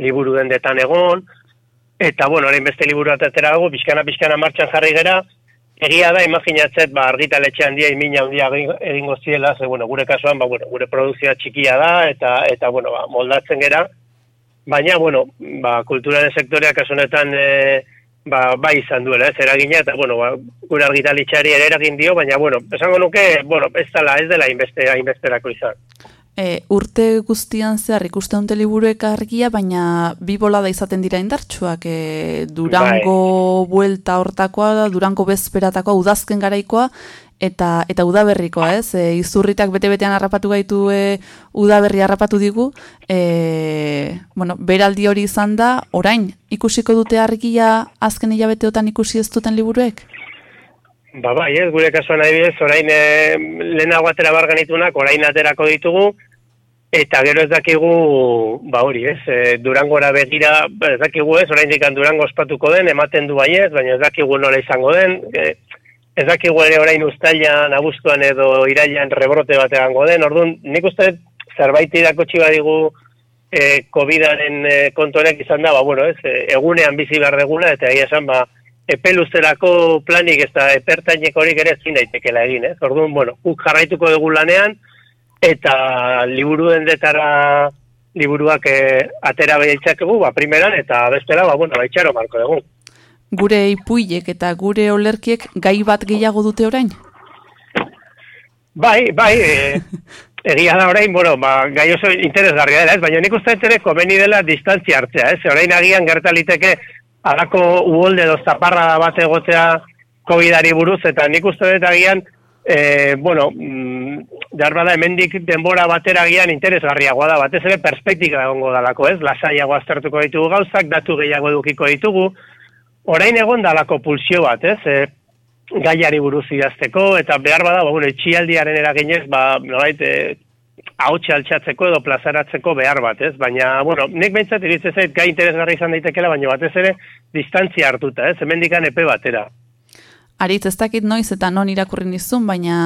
liburu dendetan egon, eta, bueno, orain beste liburu atatera dugu, pixkana, pixkana martxan jarri gera, egia da, imaginatzet, ba, argitaletxe handia, imina handia egin- egingo ziela, ze, bueno, gure kasuan, ba, bueno, gure produkzioa txikia da, eta, eta bueno, ba, moldatzen gera, baina, bueno, ba, kulturaren sektoreak kasu honetan, e, ba, bai izan duela, ez, eragina, eta, bueno, ba, gure argitalitxari ere eragin dio, baina, bueno, esango nuke, bueno, ez dela, ez dela inbeste, inbesterako izan. E, urte guztian zehar ikusten dute liburuek argia, baina bi bolada izaten dira indartsuak. E, Durango buelta hortakoa, Durango bezperatakoa, udazken garaikoa, eta eta udaberrikoa, ez? E, izurritak bete-betean harrapatu gaitu e, udaberri harrapatu digu. E, bueno, beraldi hori izan da, orain, ikusiko dute argia azken hilabeteotan ikusi ez duten liburuek? Ba, bai, ez, gure kasuan adibidez, orain e, lehenago atera bar genitunak, orain aterako ditugu, eta gero ez dakigu, ba hori, ez, e, Durangora begira, ba, ez dakigu ez, orain dikan Durango ospatuko den, ematen du baiez, baina ez dakigu nola izango den, e, ez dakigu ere orain ustailan, abuztuan edo irailan rebrote bat egango den, orduan, nik uste zerbait irakotsi badigu e, COVID-aren e, kontuanek izan da, ba, bueno, ez, egunean bizi behar degula, eta egia esan, ba, epe luzerako planik ez da epertainek horik ere ezin daitekela egin, ez? Orduan, bueno, guk jarraituko dugu lanean, eta liburu dendetara liburuak e, atera behitzakegu, ba, primeran, eta bestela, ba, bueno, baitxaro marko dugu. Gure ipuiek eta gure olerkiek gai bat gehiago dute orain? Bai, bai, e, egia da orain, bueno, ba, gai oso interesgarria dela, ez? Baina nik uste ere komeni dela distantzia hartzea, ez? Orain agian gertaliteke alako uholde edo zaparra bat egotea COVID-ari buruz, eta nik uste dut agian E, bueno, mm, behar bada hemendik denbora batera gian interesgarriagoa da, batez ere perspektika egongo dalako, ez? Lasaiago aztertuko ditugu gauzak, datu gehiago edukiko ditugu, orain egon dalako pulsio bat, ez? E, gaiari buruz idazteko, eta behar bada, ba, bueno, itxialdiaren eraginez, ba, nolait, e, hautsa altxatzeko edo plazaratzeko behar bat, ez? Baina, bueno, nek behintzat iritzen zait gai interesgarri izan daitekela, baina batez ere distantzia hartuta, ez? Hemendikan epe batera. Aritz, ez dakit noiz eta non irakurri nizun, baina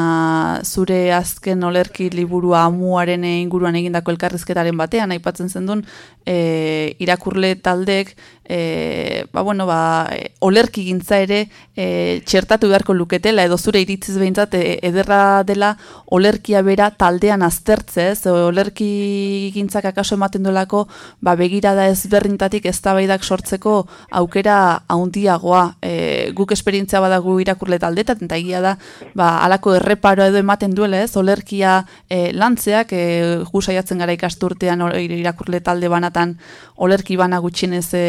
zure azken olerki liburua amuaren inguruan egindako elkarrizketaren batean, aipatzen zendun, e, irakurle taldek, e, ba, bueno, ba, e, olerki gintza ere e, txertatu beharko luketela, edo zure iritziz behintzat e, ederra dela olerkia bera taldean aztertzez, olerki gintzak akaso ematen duelako, ba, begirada ezberdintatik eztabaidak sortzeko aukera haundiagoa, e, guk esperientzia badagu irakurle taldetat, eta egia da, ba, alako erreparo edo ematen duela ez, olerkia e, lantzeak, e, gu saiatzen gara ikasturtean irakurle talde banatan olerki bana gutxinez e,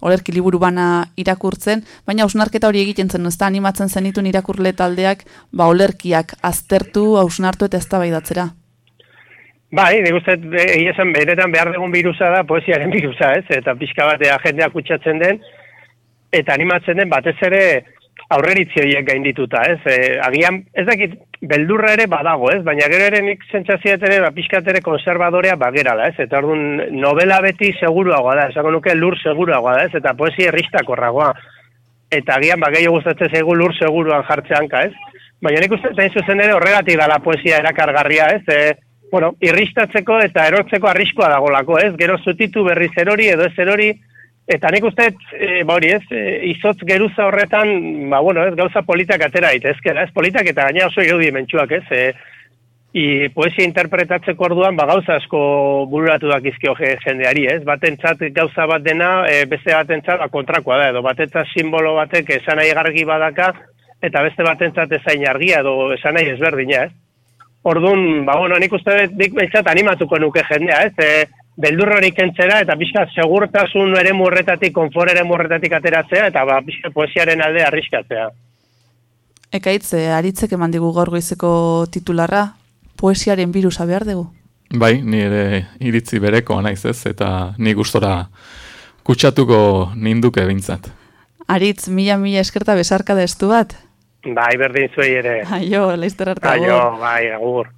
olerki liburu bana irakurtzen, baina hausnarketa hori egiten zen, ez da animatzen zenitun irakurle taldeak, ba, olerkiak aztertu, hausnartu eta eztabaidatzera. Bai, nik uste, e, egia esan, benetan behar dugun virusa da, poesiaren virusa, ez? Eta pixka batea jendeak kutsatzen den, eta animatzen den batez ere aurreritzi horiek gaindituta, ez? E, agian, ez dakit, beldurra ere badago, ez? Baina gero ere nik zentzazioet ere, ba, pixkat ere konservadorea bagerala, ez? Eta orduan, novela beti seguruagoa da, esango nuke lur seguruagoa da, ez? Eta poesia erristakorragoa. Eta agian, ba, gehiago gustatzen zaigu lur seguruan jartzean hanka, ez? Baina nik uste, hain zuzen ere horregatik dala poesia erakargarria, ez? E, bueno, irristatzeko eta erortzeko arriskoa dagolako, ez? Gero zutitu berriz erori edo ez erori, eta nik uste, e, ba hori ez, e, izotz geruza horretan, ba bueno, ez, gauza politak atera daitezkela, ez politak eta gaina oso irudi mentxuak, ez? E, i poesia interpretatzeko orduan, ba gauza asko bururatu dakizkio je- jendeari, ez? Batentzat gauza bat dena, e, beste batentzat ba, kontrakoa da, edo batentzat simbolo batek esan nahi gargi badaka, eta beste batentzat ezain argia, edo esan nahi ezberdina, ez? Orduan, ba, bueno, nik uste nik behintzat animatuko nuke jendea, ez? E, beldur hori kentzera, eta pixka segurtasun ere murretatik, konfor ere murretatik ateratzea, eta ba, pixka poesiaren alde arriskatzea. Ekaitz, e, aritzek eman digu gaur goizeko titularra, poesiaren virusa behar dugu. Bai, ni ere iritzi berekoa naiz ez, eta ni gustora kutsatuko ninduke bintzat. Aritz, mila-mila eskerta besarka da estu bat. Bai, berdin zuei ere. Aio, laizter arte. Aio, bai, agur.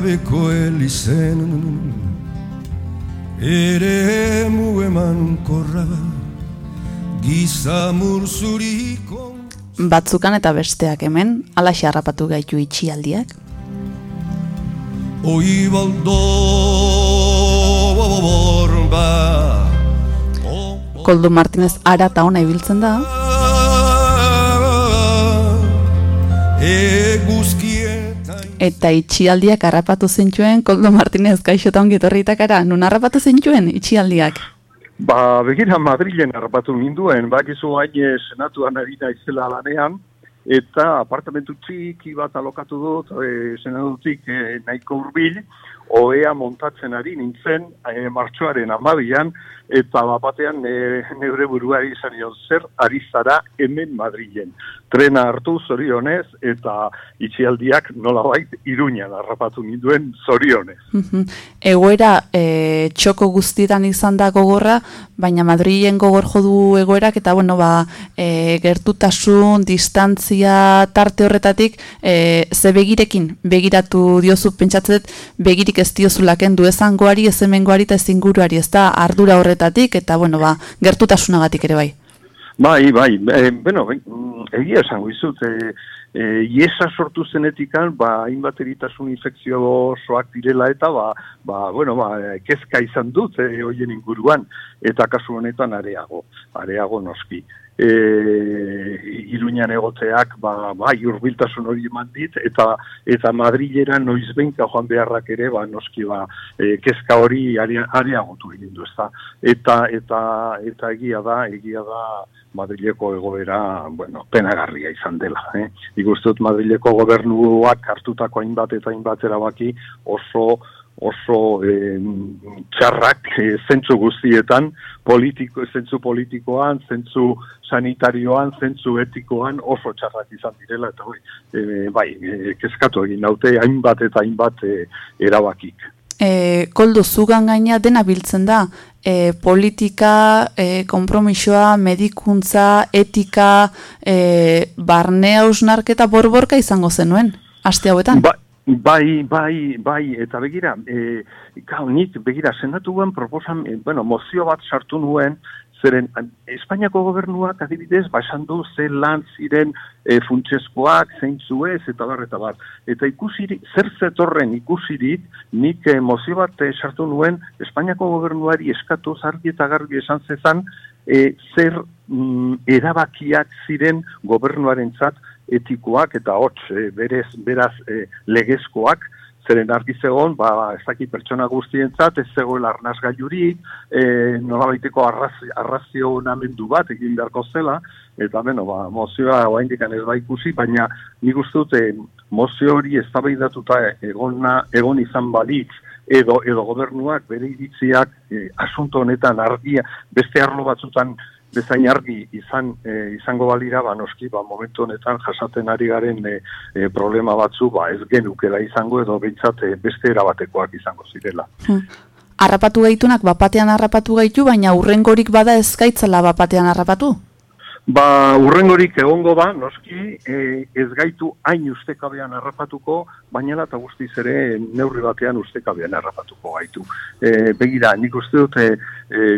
Ezkilgabeko elizen Ere emu eman korra Gizamur zuriko Batzukan eta besteak hemen, ala harrapatu gaitu itxialdiak. Oi baldo borba. Koldo Martinez ara eta ona ibiltzen da, Eguzkietan eta itxialdiak harrapatu zintuen Koldo Martinez kaixo eta ongi etorritakara, nun harrapatu zintuen itxialdiak. Ba, begira Madrilen harrapatu ninduen, bakizu hain senatuan ari naizela lanean, eta apartamentu txiki bat alokatu dut, e, senatutik e, nahiko hurbil, oea montatzen ari nintzen, e, martxoaren amabian, eta bapatean e, neure buruari izan nion, zer ari zara hemen Madrilen. Trena hartu zorionez, eta itxialdiak nolabait iruñan harrapatu ninduen zorionez. Mhm. Egoera e, txoko guztietan izan da gogorra, baina Madrilen gogor jodu egoerak, eta bueno, ba, e, gertutasun, distantzia, tarte horretatik, e, ze begirekin begiratu diozu, pentsatzen dut, begirik ez diozula kendu ezangoari, ez hemengoari eta ez inguruari, ez da, ardura horretatik, eta bueno, ba, gertutasunagatik ere bai. Bai, bai, e, bueno, mm, egia esango izut, e, e, iesa sortu zenetikan, ba, hainbat eritasun infekzio osoak direla eta, ba, ba, bueno, ba, kezka izan dut, e, hoien inguruan, eta kasu honetan areago, areago noski. E, iruñan egoteak, ba, bai, urbiltasun hori eman dit, eta, eta Madrilera noizbeinka joan beharrak ere, ba, noski, ba, e, kezka hori are- areagotu egin du, ezta. Eta, eta, eta egia da, egia da, Madrileko egoera, bueno, penagarria izan dela. Eh? Dut Madrileko gobernuak hartutako hainbat eta hainbat erabaki oso oso eh, txarrak eh, zentzu guztietan, politiko, zentzu politikoan, zentzu sanitarioan, zentzu etikoan oso txarrak izan direla, eta hoi, eh, bai, eh, kezkatu egin naute hainbat eta hainbat eh, erabakik. E, koldo zugan gaina dena biltzen da, e, politika, e, kompromisoa, medikuntza, etika, e, barne hausnarketa borborka izango zenuen, aste hauetan? Ba, bai, bai, bai, eta begira, e, gau, nik begira, senatuan proposan, e, bueno, mozio bat sartu nuen, zeren Espainiako gobernuak adibidez, ba, esan du ze lan ziren e, funtsezkoak, zeintzu ez, eta bar, eta bar. Eta ikusirik, zer zetorren ikusirik, nik e, mozio bat e, sartu nuen, Espainiako gobernuari eskatu zargi eta garbi esan zezan, e, zer mm, erabakiak ziren gobernuarentzat etikoak eta hots e, berez beraz e, legezkoak zeren argi zegoen, ba, ez dakit pertsona guztientzat, ez zegoela arnazgailurik, e, nolabaiteko arraz, arrazionamendu bat egin beharko zela, eta beno, ba, mozioa oaindik ez ba ikusi, baina nik uste dut, e, mozio hori eztabaidatuta egona, egon izan balitz, edo, edo gobernuak bere iritziak e, asunto honetan argia, beste arlo batzutan bezain argi izan e, izango balira, ba noski, ba momentu honetan jasaten ari garen e, e, problema batzu, ba ez genukela izango edo behintzat e, beste erabatekoak izango zirela. Harrapatu gaitunak bapatean harrapatu gaitu, baina urrengorik bada ezkaitzala bapatean harrapatu? Ba, urrengorik egongo ba, noski, e, ez gaitu hain ustekabean harrapatuko, baina eta guztiz ere neurri batean ustekabean harrapatuko gaitu. E, begira, nik uste dut e, e,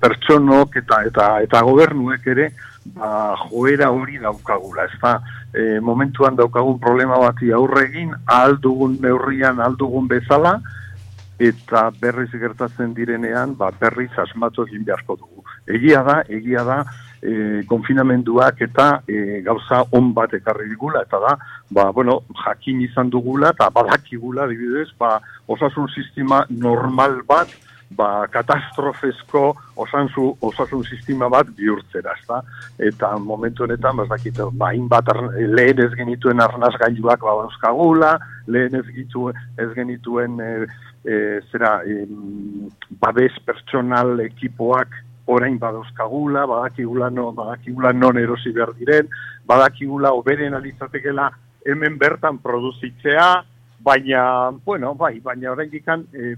pertsonok eta, eta, eta gobernuek ere, ba, joera hori daukagula, ez da, e, momentuan daukagun problema bati aurre egin, ahal dugun neurrian, ahal dugun bezala, eta berriz gertatzen direnean, ba, berriz asmatu egin beharko dugu. Egia da, egia da, e, konfinamenduak eta e, gauza on bat ekarri digula, eta da, ba, bueno, jakin izan dugula, eta badakigula, dibidez, ba, osasun sistema normal bat, ba, katastrofezko osanzu, osasun sistema bat bihurtzera, ezta? Eta momentu honetan, ba, ez dakit, ba, hainbat ar- lehen ez genituen arnazgailuak ba, dauzkagula, lehen ez, gitu, ez genituen e, e, zera, em, babes pertsonal ekipoak orain badauzkagula, badakigula, no, badakigula non erosi behar diren, badakigula oberen alitzatekela hemen bertan produzitzea, baina, bueno, bai, baina orain dikan, e,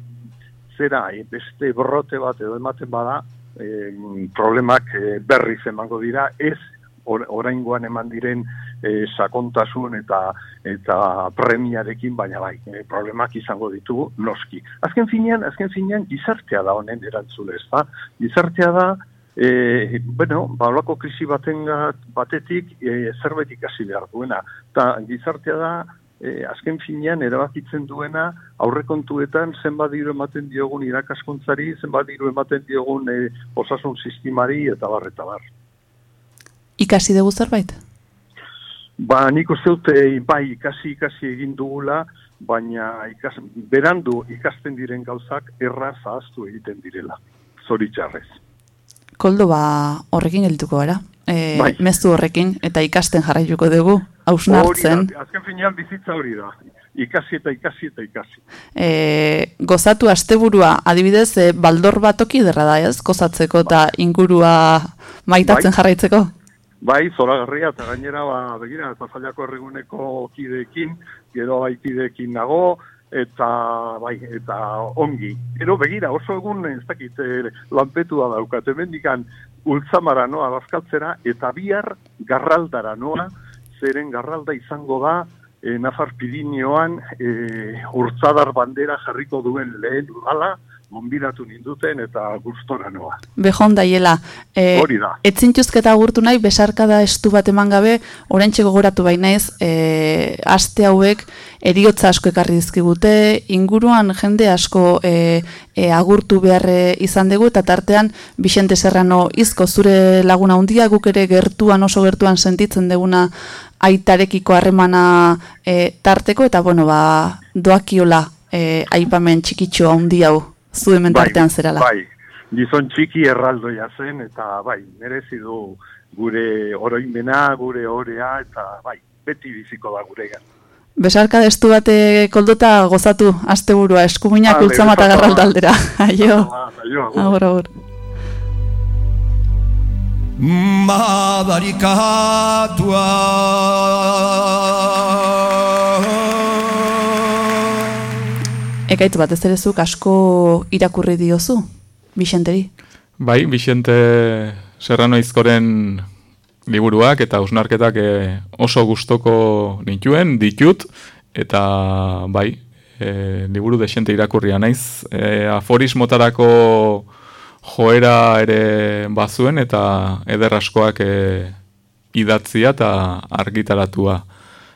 zera, e, beste brote bat edo ematen bada, e, problemak e, berriz emango dira, ez or, oraingoan eman diren e, sakontasun eta eta premiarekin, baina bai, e, problemak izango ditugu noski. Azken finean, azken finean gizartea da honen erantzule, ez da? Gizartea da, e, bueno, baulako krisi baten batetik e, zerbait ikasi behar duena. Ta gizartea da, e, azken finean erabakitzen duena aurrekontuetan zenbat diru ematen diogun irakaskuntzari, zenbat diru ematen diogun e, osasun sistemari eta bar eta bar. Ikasi dugu zerbait? Ba, nik uste dut, e, bai, ikasi ikasi egin dugula, baina ikas, berandu ikasten diren gauzak erraz ahaztu egiten direla. Zoritxarrez. Koldo ba horrekin geldituko gara. e, Bai. mezu horrekin, eta ikasten jarraituko dugu, hausnartzen. Hori da, azken finean bizitza hori da. Ikasi eta ikasi eta ikasi. e, gozatu asteburua, adibidez, e, baldor bat toki derra da, ez? Gozatzeko eta ingurua maitatzen Bai. jarraitzeko. Bai, zoragarria eta gainera, ba, begira, eta zailako erreguneko kideekin, gero baitideekin nago, eta bai, eta ongi. Gero begira, oso egun ez dakit eh, lanpetua daukat, hemendikan ultzamara noa bazkaltzera, eta bihar garraldara noa, zeren garralda izango da, e, Nafar Pirinioan e, urtzadar bandera jarriko duen lehen udala, gonbidatu ninduten eta gustora noa. Bejon daiela. E, Hori da. Etzintuzketa agurtu nahi, besarkada estu bat eman gabe, oraintxe gogoratu bainaiz, e, aste hauek eriotza asko ekarri dizkigute, inguruan jende asko e, e, agurtu behar izan dugu, eta tartean Bixente Serrano izko zure laguna handia guk ere gertuan oso gertuan sentitzen deguna aitarekiko harremana e, tarteko, eta bueno, ba, doakiola e, aipamen txikitxo handi hau zu hemen tartean zerala. Bai, gizon txiki erraldoia zen, eta bai, merezi du gure oroimena, gure orea, eta bai, beti biziko da gure gan. Besarka destu bate koldota gozatu asteburua eskuminak Vale, ultzama eta besarka bat. garraldaldera. <laughs> <laughs> Aio. Agur. Agur, agur. Ekaitz bat ez zuk asko irakurri diozu, Bixenteri. Bai, Vicente Serrano izkoren liburuak eta ausnarketak eh, oso gustoko nituen, ditut, eta bai, e, liburu desente irakurria naiz. E, aforismotarako joera ere bazuen eta eder askoak e, idatzia eta argitaratua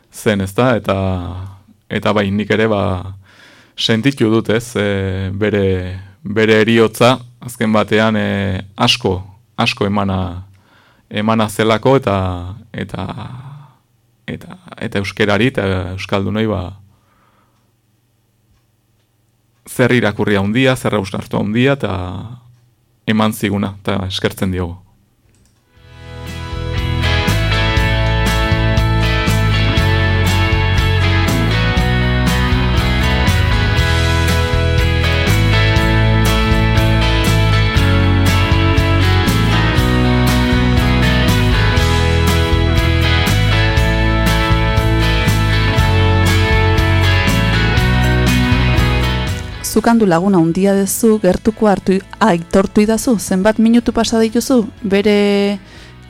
zen, ezta? Eta, eta bai, nik ere ba, sentitu dut ez, e, bere, bere eriotza, azken batean e, asko, asko emana, emana zelako eta eta eta eta euskerari eta euskaldunoi ba zer irakurria handia, zer hausnartu handia eta eman ziguna eta eskertzen diogu. Zukandu laguna handia dezu, gertuko hartu aitortu idazu, zenbat minutu pasa dituzu, bere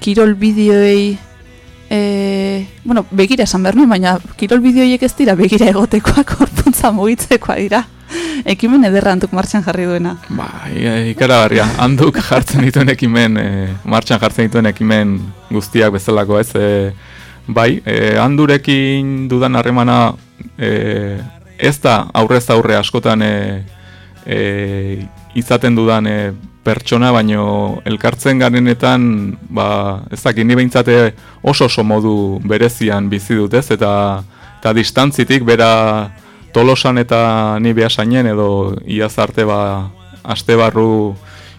kirol bideoei, e, bueno, begira esan behar nuen, baina kirol bideoiek ez dira begira egotekoak <laughs> orpuntza mugitzekoa dira. Ekimen ederra hantuk martxan jarri duena. E, ikaragarria, handuk jartzen dituen ekimen, e, martxan jartzen dituen ekimen guztiak bezalako ez, e, bai, e, handurekin dudan harremana e, ez da aurrez aurre askotan e, e, izaten dudan e, pertsona, baino elkartzen garenetan, ba, ez dakit, ni behintzate oso oso modu berezian bizi dut ez, eta, eta distantzitik bera tolosan eta ni behasainen edo iaz arte ba, aste barru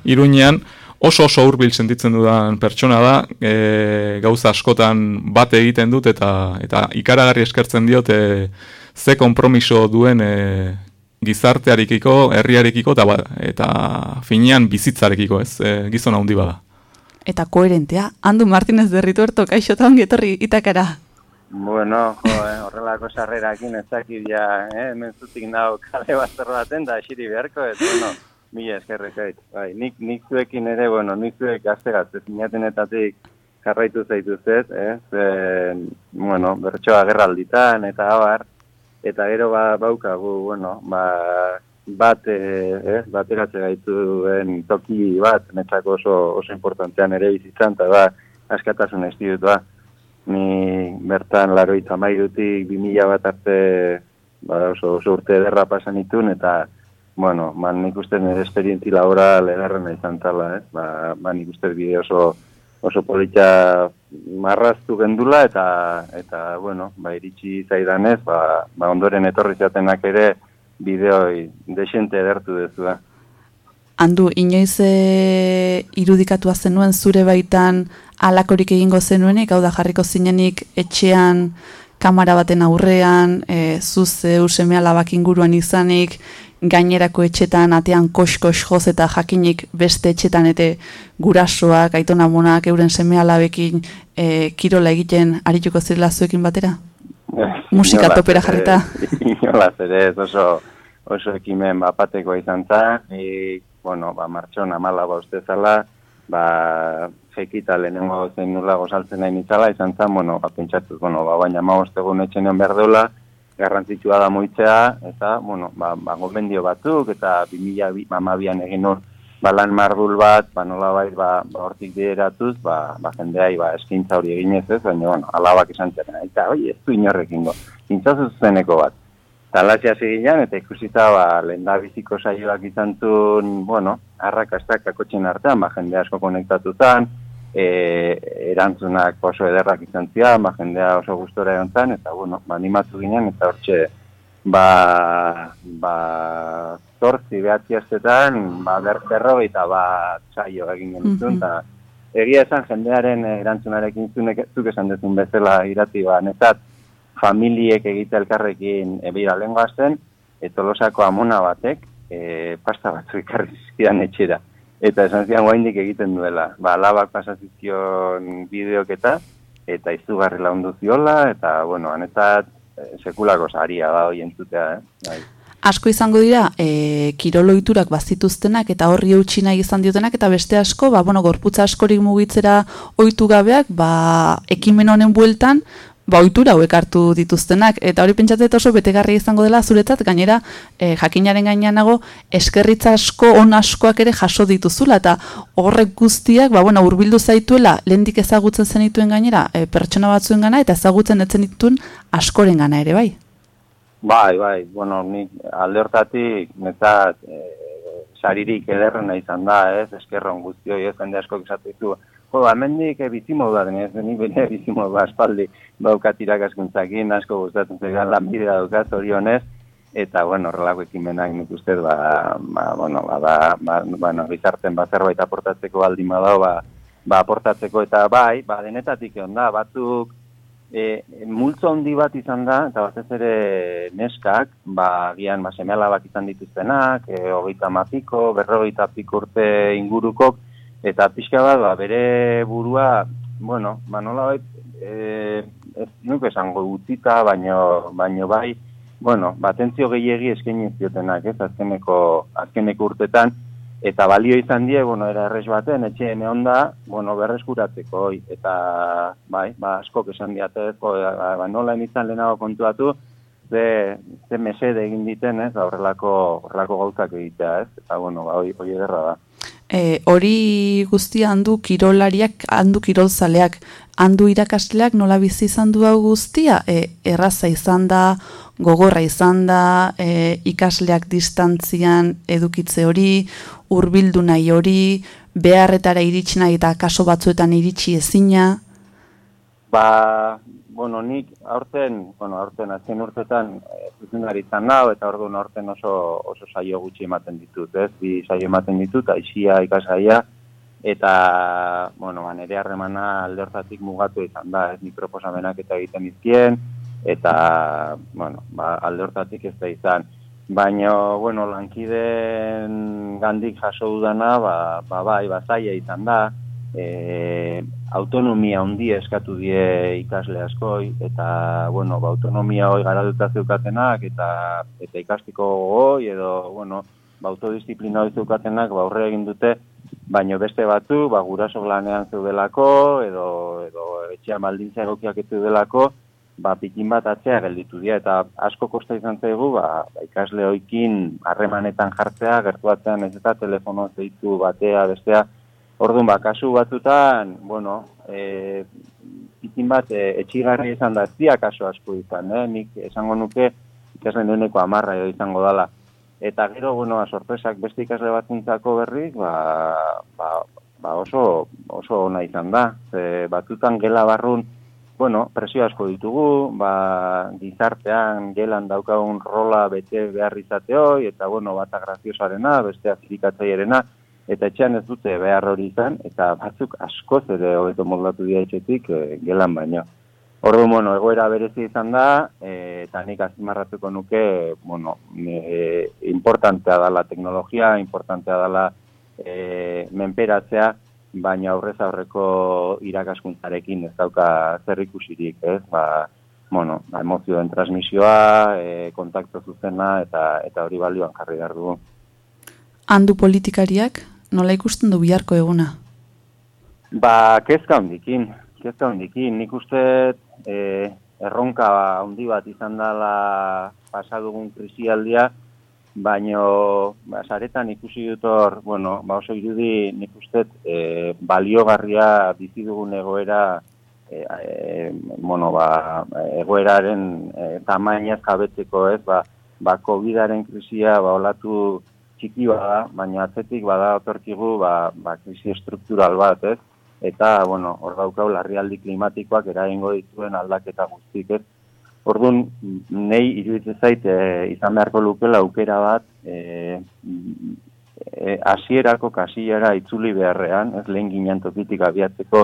iruñean, oso oso hurbil sentitzen dudan pertsona da, e, gauza askotan bat egiten dut eta eta ikaragarri eskertzen diot e, ze konpromiso duen e, gizartearekiko, herriarekiko eta, ba, eta finean bizitzarekiko, ez, e, gizona handi bada. Eta koherentea, handu Martinez de Rituerto, kaixo eta ongi etorri itakara. Bueno, jo, eh, horrelako sarrerakin ez dakit ja, eh, hemen zutik nau kale bazter baten da esiri beharko, ez, bueno, mila eskerrek ait. Bai, nik, nik zuekin ere, bueno, nik zuek gaztegat, ez inatenetatik jarraitu zaituzet, ez, eh, bueno, bertsoa gerralditan eta abar, eta gero ba, baukagu, bueno, ba, bat, eh, ez, bateratze gaituen toki bat, netzako oso, oso importantean ere bizitzan, eta da, askatasun institutua. Ni bertan laroita mairutik 2000 bat arte ba, oso, oso urte ederra pasan itun, eta, bueno, man nik uste nire esperientzi laboral edarrena izan tala, ez? Ba, ba nik uste bide oso, oso polita marraztu gendula, eta, eta bueno, ba, iritsi zaidanez, ba, ba ondoren etorri zatenak ere bideoi desente edertu dezu da. Handu, inoiz e, irudikatua zenuen zure baitan alakorik egingo zenuenik, hau da jarriko zinenik etxean kamera baten aurrean, e, zuz euseme alabak inguruan izanik, gainerako etxetan atean koskos joz eta jakinik beste etxetan eta gurasoak, aitonamonak, euren seme alabekin e, kirola egiten arituko zirela zuekin batera? <laughs> Musika topera jarrita. <laughs> Inolaz ere, ez oso, oso ekimen bapateko izan za, ni, bueno, ba, martxon amala ba uste zala, ba, jekita lehenengo zein nula gozaltzen nahi nitzala, izan zen, bueno, ba, pentsatuz, bueno, ba, baina ma egun etxenean behar deula, garrantzitsua da moitzea, eta, bueno, ba, ba gomendio batzuk, eta 2012an egin nur, ba, lan mardul bat, ba, nola bai, ba, ba, hortik bideratuz, ba, ba, jendeai, ba, eskintza hori eginez ez, baina, bueno, alabak izan txaren, eta, oi, ez du inorrekingo, intzazu zuzeneko bat. Talasia zigilan, eta ikusita, ba, lehen da biziko saioak izan zuen, bueno, arrakastak kakotxen artean, ba, jende asko konektatutan, e, erantzunak oso ederrak izan zian, ba, jendea oso gustora egon zen, eta, bueno, ba, animatu ginen, eta hortxe, ba, ba, zortzi behatzi astetan, ba, ber, berrogeita bat saio egin genituen, Mhm. eta egia esan jendearen erantzunarekin zunek, zuk esan dezun bezala irati, ba, netzat, familiek egite elkarrekin ebira lehen gazten, etolosako amona batek, e, pasta batzu ikarri zizkidan etxera. Eta esan zian guaindik egiten duela. Ba, alabak pasazizkion bideok eta, eta izugarri laundu ziola, eta, bueno, anetzat, eh, sekulako saria da hoi entzutea, eh? Bai. Asko izango dira, e, kiroloiturak bazituztenak eta horri eutxi nahi izan diotenak, eta beste asko, ba, bueno, gorputza askorik mugitzera ohitu gabeak, ba, ekimen honen bueltan, ba, ohitura hauek hartu dituztenak, eta hori pentsatzen oso betegarri izango dela zuretzat, gainera, e, jakinaren gainean nago, eskerritza asko, on askoak ere jaso dituzula, eta horrek guztiak, ba, bueno, urbildu zaituela, lehendik ezagutzen zenituen gainera, e, pertsona batzuen gana, eta ezagutzen etzen dituen askoren gana ere, bai? Bai, bai, bueno, nik alde hortatik, netzat, e, saririk ederrena izan da, ez, eskerron guztioi, ez, jende asko izate ditu, jo, hemendik e, bizimodu da, ez, ni bere bizimodu ba, aspaldi daukat irakaskuntzakin, asko gustatzen zegoen lanbidea daukat, zorionez, eta, bueno, horrelako ekimenak nik uste, ba, ba, bueno, ba, ba, ba, bueno, bizarten ba, zerbait aportatzeko baldin badao, ba, ba, aportatzeko, eta bai, ba, denetatik egon da, batzuk, E, multzo handi bat izan da, eta batez ere neskak, ba, gian, ba, semealabak izan dituztenak, e, hogeita mapiko, berrogeita piko urte ingurukok, eta pixka bat, ba, bere burua, bueno, ba, nola bait, e, ez nuke esango utzita, baino, baino bai, bueno, ba, atentzio gehiegi eskaini ziotenak, ez, azkeneko, azkeneko urtetan, eta balio izan die, bueno, era erres baten, etxeen egon da, bueno, berreskuratzeko, hoi, eta, bai, ba, askok esan diate, ez, jo, ba, ba, nola emitzan lehenago kontuatu, ze, ze mesede egin diten, ez, ba, horrelako, horrelako gauzak egitea, ez, eta, bueno, ba, hoi, hoi ederra da. E, hori guztia handu kirolariak, handu kirolzaleak, handu irakasleak nola bizi izan du hau guztia? E, erraza izan da, gogorra izan da, e, ikasleak distantzian edukitze hori, hurbildu nahi hori, beharretara iritsi nahi eta kaso batzuetan iritsi ezina. Ba, bueno, nik aurten, bueno, aurten azken urtetan e, zuzendari izan nau, eta orduan aurten oso, oso saio gutxi ematen ditut, ez? Bi saio ematen ditut, aixia ikasaia, eta, bueno, ba, nire harremana alde hortatik mugatu izan da, ez nik proposamenak eta egiten izkien, eta, bueno, ba, alde hortatik ez da izan. Baina, bueno, lankideen gandik jaso dudana, ba, ba bai, ba, izan da, e, autonomia handi eskatu die ikasle askoi, eta, bueno, ba, autonomia hoi garaduta zeukatenak, eta, eta ikastiko goi, edo, bueno, ba, autodisziplina hoi zeukatenak, ba, aurre egin dute, baino beste batzu, ba, guraso lanean zeudelako, edo, edo etxean baldintza egokiak ez zeudelako, ba, pikin bat atzea gelditu dira, eta asko kosta izan zaigu, ba, ba ikasle hoikin harremanetan jartzea, gertuatzen ez eta telefono zeitu batea, bestea, Orduan, ba, kasu batzutan, bueno, e, pikin bat e, etxigarri izan da, ez dira kasu asko izan, eh? nik esango nuke ikasle nueneko amarra edo izango dala. Eta gero, bueno, ba, sorpresak beste ikasle batzuntzako berrik, ba, ba, ba oso, oso ona izan da. Ze, batzutan gela barrun, bueno, presio asko ditugu, ba, gizartean gelan daukagun rola bete behar izateoi, eta, bueno, bata graziosarena, bestea zirikatzailerena, eta etxean ez dute behar hori izan, eta batzuk askoz ere hobeto moldatu dira etxetik e, gelan baino. Ordu, bueno, egoera berezi izan da, e, eta nik azpimarratuko nuke, bueno, e, importantea dala teknologia, importantea dala e, menperatzea, baina aurrez aurreko irakaskuntzarekin ez dauka zer ikusirik, ez? Ba, bueno, ba, emozioen transmisioa, e, kontakto zuzena, eta eta hori balioan jarri behar dugu. Handu politikariak nola ikusten du biharko eguna? Ba, kezka hondikin, kezka hondikin. Nik uste e, erronka handi bat izan dela pasadugun krisialdia, baino ba, saretan ikusi dut hor, bueno, ba oso irudi nik uste e, baliogarria bizi dugun egoera e, e, bueno, ba, egoeraren e, tamainaz jabetzeko ez, ba, ba COVID-aren krisia ba, olatu txiki bada, baina atzetik bada otorkigu ba, ba, krisi estruktural bat, ez? Eta, bueno, hor daukau larrialdi klimatikoak eragingo dituen aldaketa guztik, ez? Orduan, nei iruditzen zait e, izan beharko lukela aukera bat e, e, asierako kasillera itzuli beharrean, ez lehen ginen tokitik abiatzeko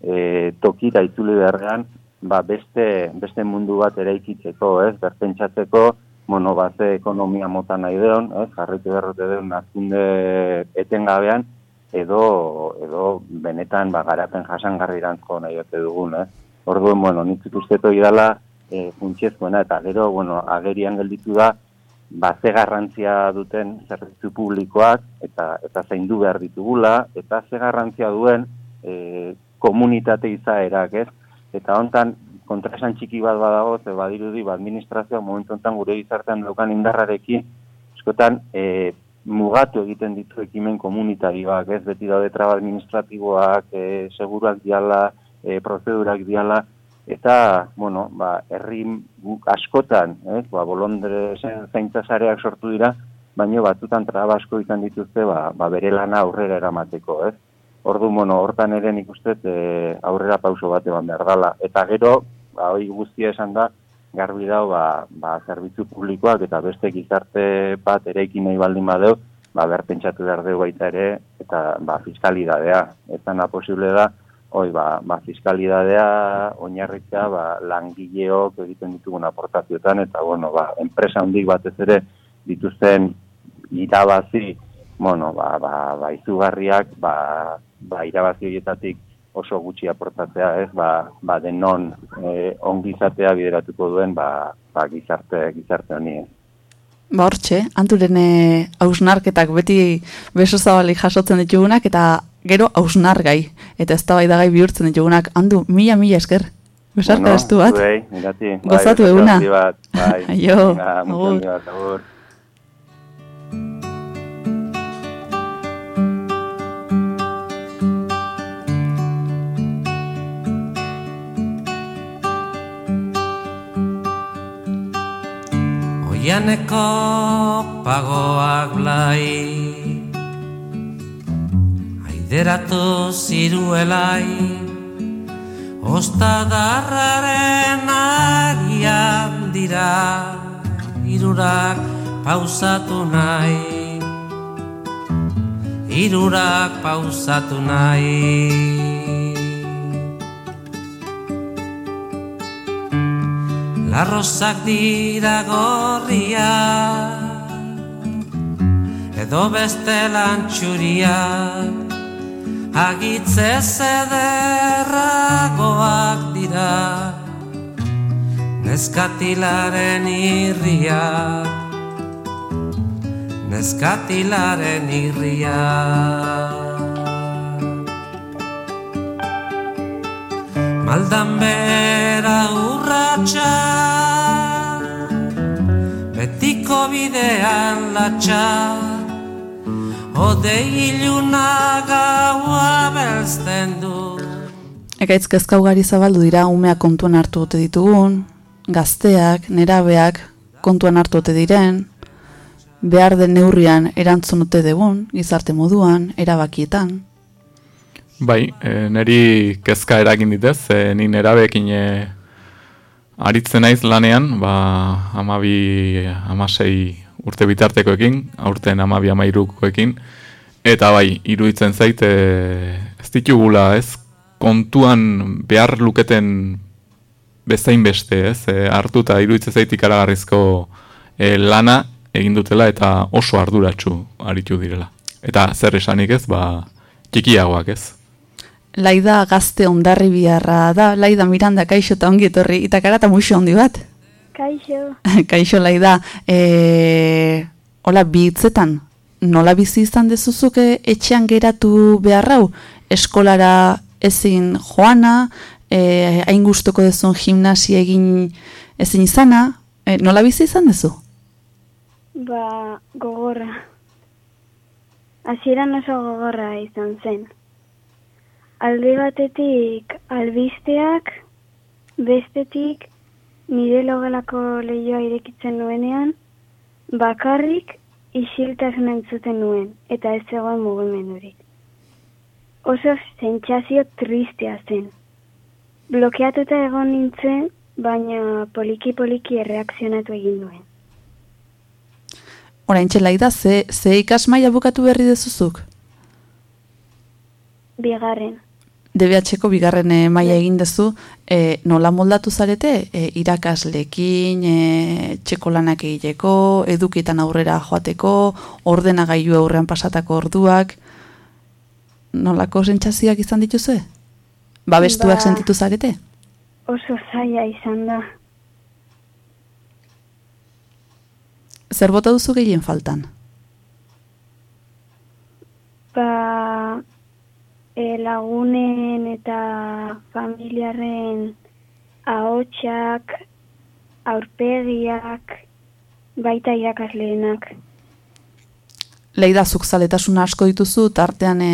e, tokira itzuli beharrean, ba beste, beste mundu bat eraikitzeko, ez, berpentsatzeko, bueno, base ekonomia mota nahi deon, ez, jarretu berrote deun azkunde etengabean, edo, edo benetan ba, garapen jasangarri irantzko nahi dute dugun, ez. Orduan, bueno, nintzik usteko idala, e, funtsiezkoena eta gero, bueno, agerian gelditu da, ba, garrantzia duten zerbitzu publikoak eta eta zaindu behar ditugula eta ze garrantzia duen e, komunitate izaerak, ez? Eta hontan kontraesan txiki bat badago, ze badirudi ba administrazioa momentu hontan gure gizartean daukan indarrarekin eskotan e, mugatu egiten ditu ekimen komunitarioak, ez? Beti daude traba administratiboak, e, seguruak diala, e, prozedurak diala, eta, bueno, ba, herri askotan, eh, ba, bolondre zaintza sareak sortu dira, baino batzutan traba asko izan dituzte, ba, ba, bere lana aurrera eramateko, ez? Ordu, bueno, hortan ere nik uste e, aurrera pauso bat eman behar dala. Eta gero, ba, hoi guztia esan da, garbi dau, ba, ba, zerbitzu publikoak eta beste gizarte bat ere nahi baldin badeu, ba, berpentsatu behar dugu baita ere, eta ba, fiskalidadea. Eta na posible da, Hoi, ba, ba, fiskalidadea, oinarritzea, ba, langileok egiten ditugun aportazioetan, eta, bueno, ba, enpresa handik batez ere dituzten irabazi, bueno, ba, ba, ba, izugarriak, ba, ba, irabazi horietatik oso gutxi aportatzea, ez, ba, ba denon e, ongizatea bideratuko duen, ba, ba, gizarte, gizarte honi, ez. Ba hortxe, anturen hausnarketak beti beso zabalik jasotzen ditugunak, eta gero hausnargai, eta ez gai bihurtzen ditugunak, handu, mila, mila esker. Besarka bueno, estu bat. Zuei, mirati. Gozatu bai, eguna. <laughs> Bai, Aio, agur. Oianeko pagoak blai. Aideratu ziruelai Ostadarraren agian dira Irurak pausatu nahi. Irurak pausatu nahi Larrozak dira gorria Edo beste lantxuria. Agitze zederragoak dira Neskatilaren irria Neskatilaren irria Maldan bera urratxa Betiko bidean latxa Ode iluna gaua belzten du Ekaitz kezka ugari zabaldu dira umeak kontuan hartu ote ditugun, gazteak, nerabeak kontuan hartu ote diren, behar den neurrian erantzun ote degun, gizarte moduan, erabakietan. Bai, e, neri kezka eragin ditez, e, ni nerabeekin e, aritzen naiz lanean, ba, amabi, amasei urte bitartekoekin, aurten amabi amairukoekin, Eta bai, iruditzen zait, e, ez ditugula, ez, kontuan behar luketen bezain beste, ez, e, hartuta iruditzen zait ikaragarrizko e, lana egin dutela eta oso arduratsu aritu direla. Eta zer esanik ez, ba, txikiagoak ez. Laida gazte ondarri biharra da, Laida Miranda kaixo eta ongi etorri, itakara eta muixo handi bat. Kaixo. <laughs> kaixo Laida, e, hola, bi hitzetan, nola bizi izan dezuzuke etxean geratu beharrau, eskolara ezin joana, e, hain gustoko dezun gimnasia egin ezin izana, e, nola bizi izan dezu? Ba, gogorra. Hasieran oso gogorra izan zen. Alde batetik albisteak, bestetik nire logelako lehioa irekitzen nuenean, bakarrik isiltasun entzuten nuen, eta ez zegoen mugimendurik. Oso sentsazio tristea zen. Blokeatuta egon nintzen, baina poliki-poliki erreakzionatu egin nuen. Orain Laida, ze, ze ikasmaia bukatu berri dezuzuk? Bigarren. DBH-ko bigarren eh, maila egin dezu, e, nola moldatu zarete, e, irakaslekin, e, txeko lanak egiteko, eduketan aurrera joateko, ordenagailu aurrean pasatako orduak, nolako sentsazioak izan dituzue? Babestuak Ba. sentitu zarete? Oso zaila izan da. Zer bota duzu gehien faltan? Ba, e, lagunen eta familiarren ahotsak, aurpegiak, baita irakasleenak. Leida zuk zaletasuna asko dituzu, tartean e,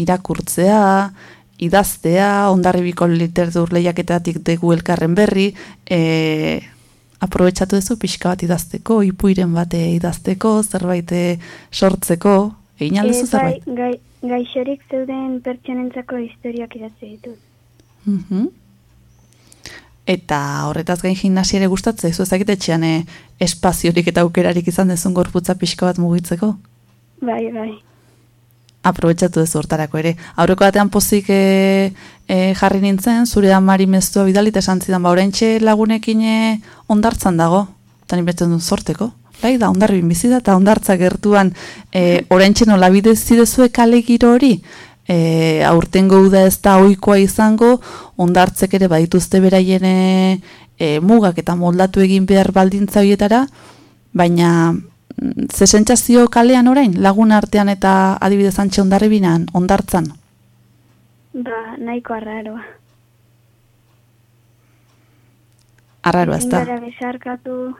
irakurtzea, idaztea, ondarribiko literatur lehiaketatik degu elkarren berri, e, aprobetsatu duzu pixka bat idazteko, ipuiren bate idazteko, zerbait sortzeko, egin alduzu E, zerbait? bai, gai, gaixorik zeuden pertsonentzako historiak idatzi ditut. Mhm. Eta horretaz gain gimnasia ere gustatzen zu ezakite etxean e, espaziorik eta aukerarik izan dezun gorputza pixka bat mugitzeko? Bai, bai. aprobetsatu ez hortarako ere. Aurreko batean pozik e, e, jarri nintzen, zure amari meztua bidali eta esan zidan, ba, oraintxe lagunekin e, ondartzan dago, eta nimetzen duen sorteko. Lai da, ondarri bizi da, eta ondartza gertuan, e, oraintxe nola bide zidezue kale giro hori, e, aurtengo uda ez da ohikoa izango, ondartzek ere badituzte beraien e, mugak eta moldatu egin behar baldintza horietara, baina mm, ze sentsazio kalean orain, lagun artean eta adibidez antxe ondarribinan, ondartzan. Ba, nahiko arraroa. Arraro ez da. Gara besarkatu,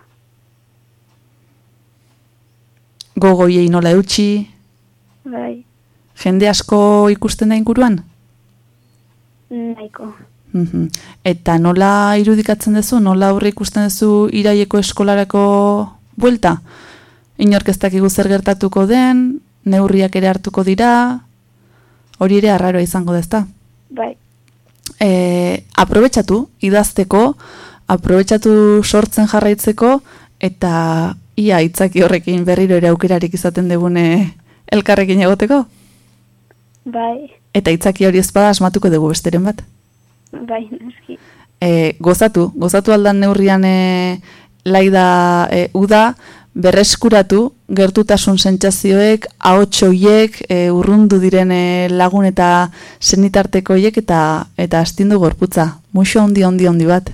Gogoiei nola eutxi, bai, jende asko ikusten da inguruan? nahiko. Mhm. Eta nola irudikatzen duzu, nola aurre ikusten duzu iraieko eskolarako buelta? Inork ez dakigu zer gertatuko den, neurriak ere hartuko dira, hori ere arraroa izango dezta. Bai, E, aprobetsatu, idazteko, aprobetsatu sortzen jarraitzeko, eta ia itzaki horrekin berriro ere aukerarik izaten degune elkarrekin egoteko? bai, Eta itzaki hori ezpada asmatuko dugu besteren bat. bai, noski. e, gozatu, gozatu aldan neurrian e, laida e, uda, berreskuratu, gertutasun sentsazioek, ahotsoiek, e, urrundu diren e, lagun eta senitarteko hiek eta eta astindu gorputza. Muxo handi handi handi bat.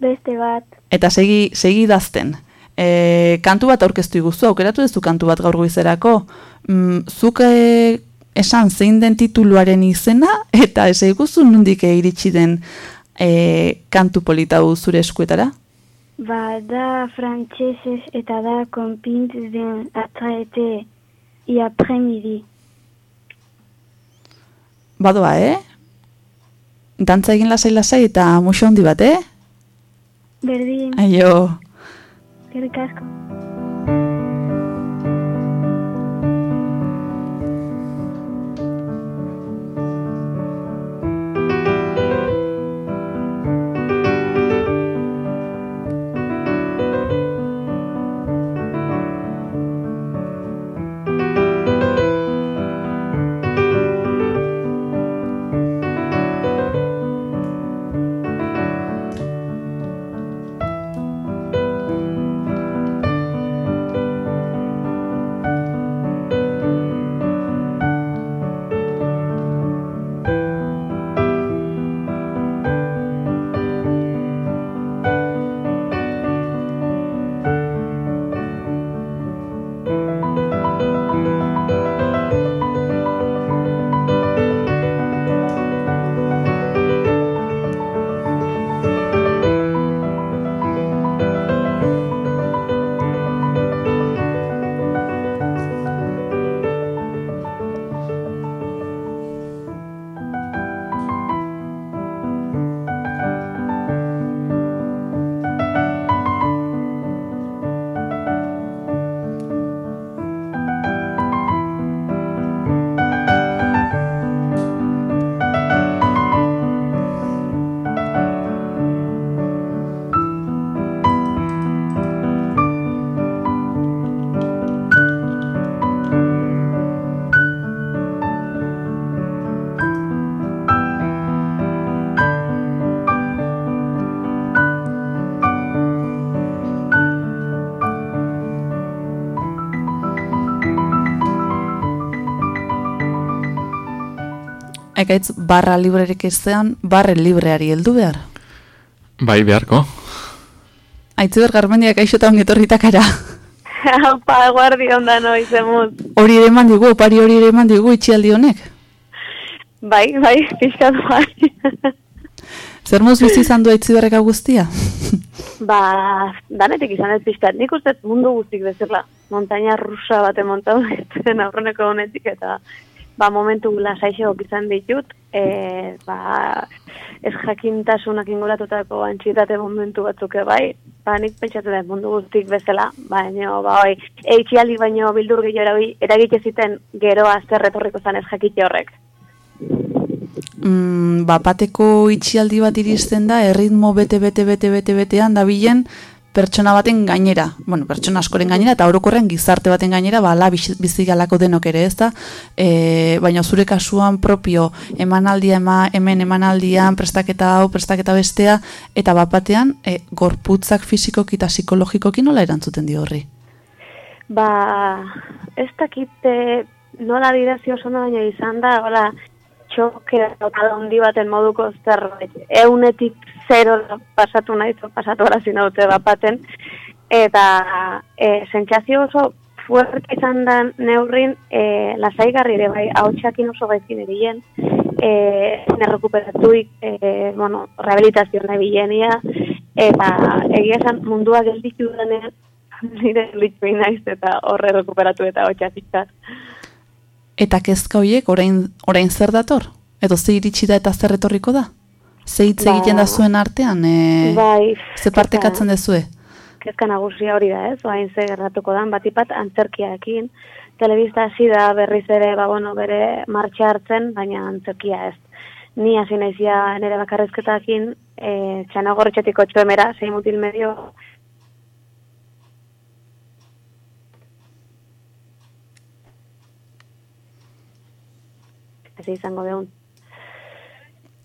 Beste bat, Eta segi, segi idazten. E, kantu bat aurkeztu iguzu, aukeratu duzu kantu bat gaur goizerako. Mm, zuk e, esan zein den tituluaren izena, eta ez iguzu nundik e, iritsi den e, kantu polita zure eskuetara? ba, da frantsesez eta da kompint den atraete i apremidi. Badoa, eh? Dantza egin lasai-lasai eta muxo handi bat, eh? Berdin, Aio. Eskerrik asko. Ekaitz, barra librerik ezean, barre libreari heldu behar. Bai, beharko. Aitziber Garmendiak aixo eta ongetorritakara. <laughs> Pa, guardi onda noiz, emuz. Hori ere eman digu, opari hori ere eman digu itxialdi honek. Bai, bai, pixkat bai. <laughs> Zer moz bizi izan du aitziberreka guztia? <laughs> ba, danetik izan ez pixkat. Nik uste mundu guztik bezala. Montaña rusa baten montau zen aurreneko honetik eta ba, momentu lasaixo izan ditut. E, ba, ez jakintasunak ingolatutako antxietate momentu batzuk bai. Ba, nik pentsatu da mundu guztik bezala. Baina, ba, oi, eitxialdi baino bildur gehiago eragite ziten geroa zer retorriko zan ez jakite horrek. mm, bapateko itxialdi bat iristen da, erritmo bete, bete, bete, bete, betean dabilen pertsona baten gainera, bueno, pertsona askoren gainera, eta orokorren gizarte baten gainera, ba, ala bizi denok ere, ez da, e, baina zure kasuan propio emanaldia, ema, hemen emanaldian, prestaketa hau, prestaketa bestea, eta bapatean, e, gorputzak fizikoki eta psikologikoki nola erantzuten dio horri? Ba, ez dakite nola dirazio oso baina izan da, hola, txoke eta handi baten moduko zerbait. Eunetik zero pasatu o pasatu arazi naute bapaten, eta e, sentsazio oso fuerte izan da neurrin e, lasaigarri ere bai, hautsakin oso gaizkin erien, e, nerrekuperatuik, e, bueno, rehabilitazio nahi bilenia, eta egia esan mundua gelditu denean, nire gelditu naiz eta horre rekuperatu eta hautsatik Eta kezka hoiek orain, orain zer dator? Edo ze iritsi da eta zer etorriko da? Ze hitz Ba, egiten da zuen artean? E, Bai, ze partekatzen dezue? kezka nagusia hori da, ez? Oain ze gertatuko dan, batipat antzerkiaekin, telebista hasi da berriz ere, ba, bueno, bere martxa hartzen, baina antzerkia ez. Ni hasi naizia nire bakarrezketakin, e, txanagorretxetiko txoemera, sei mutil medio, ez izango deun.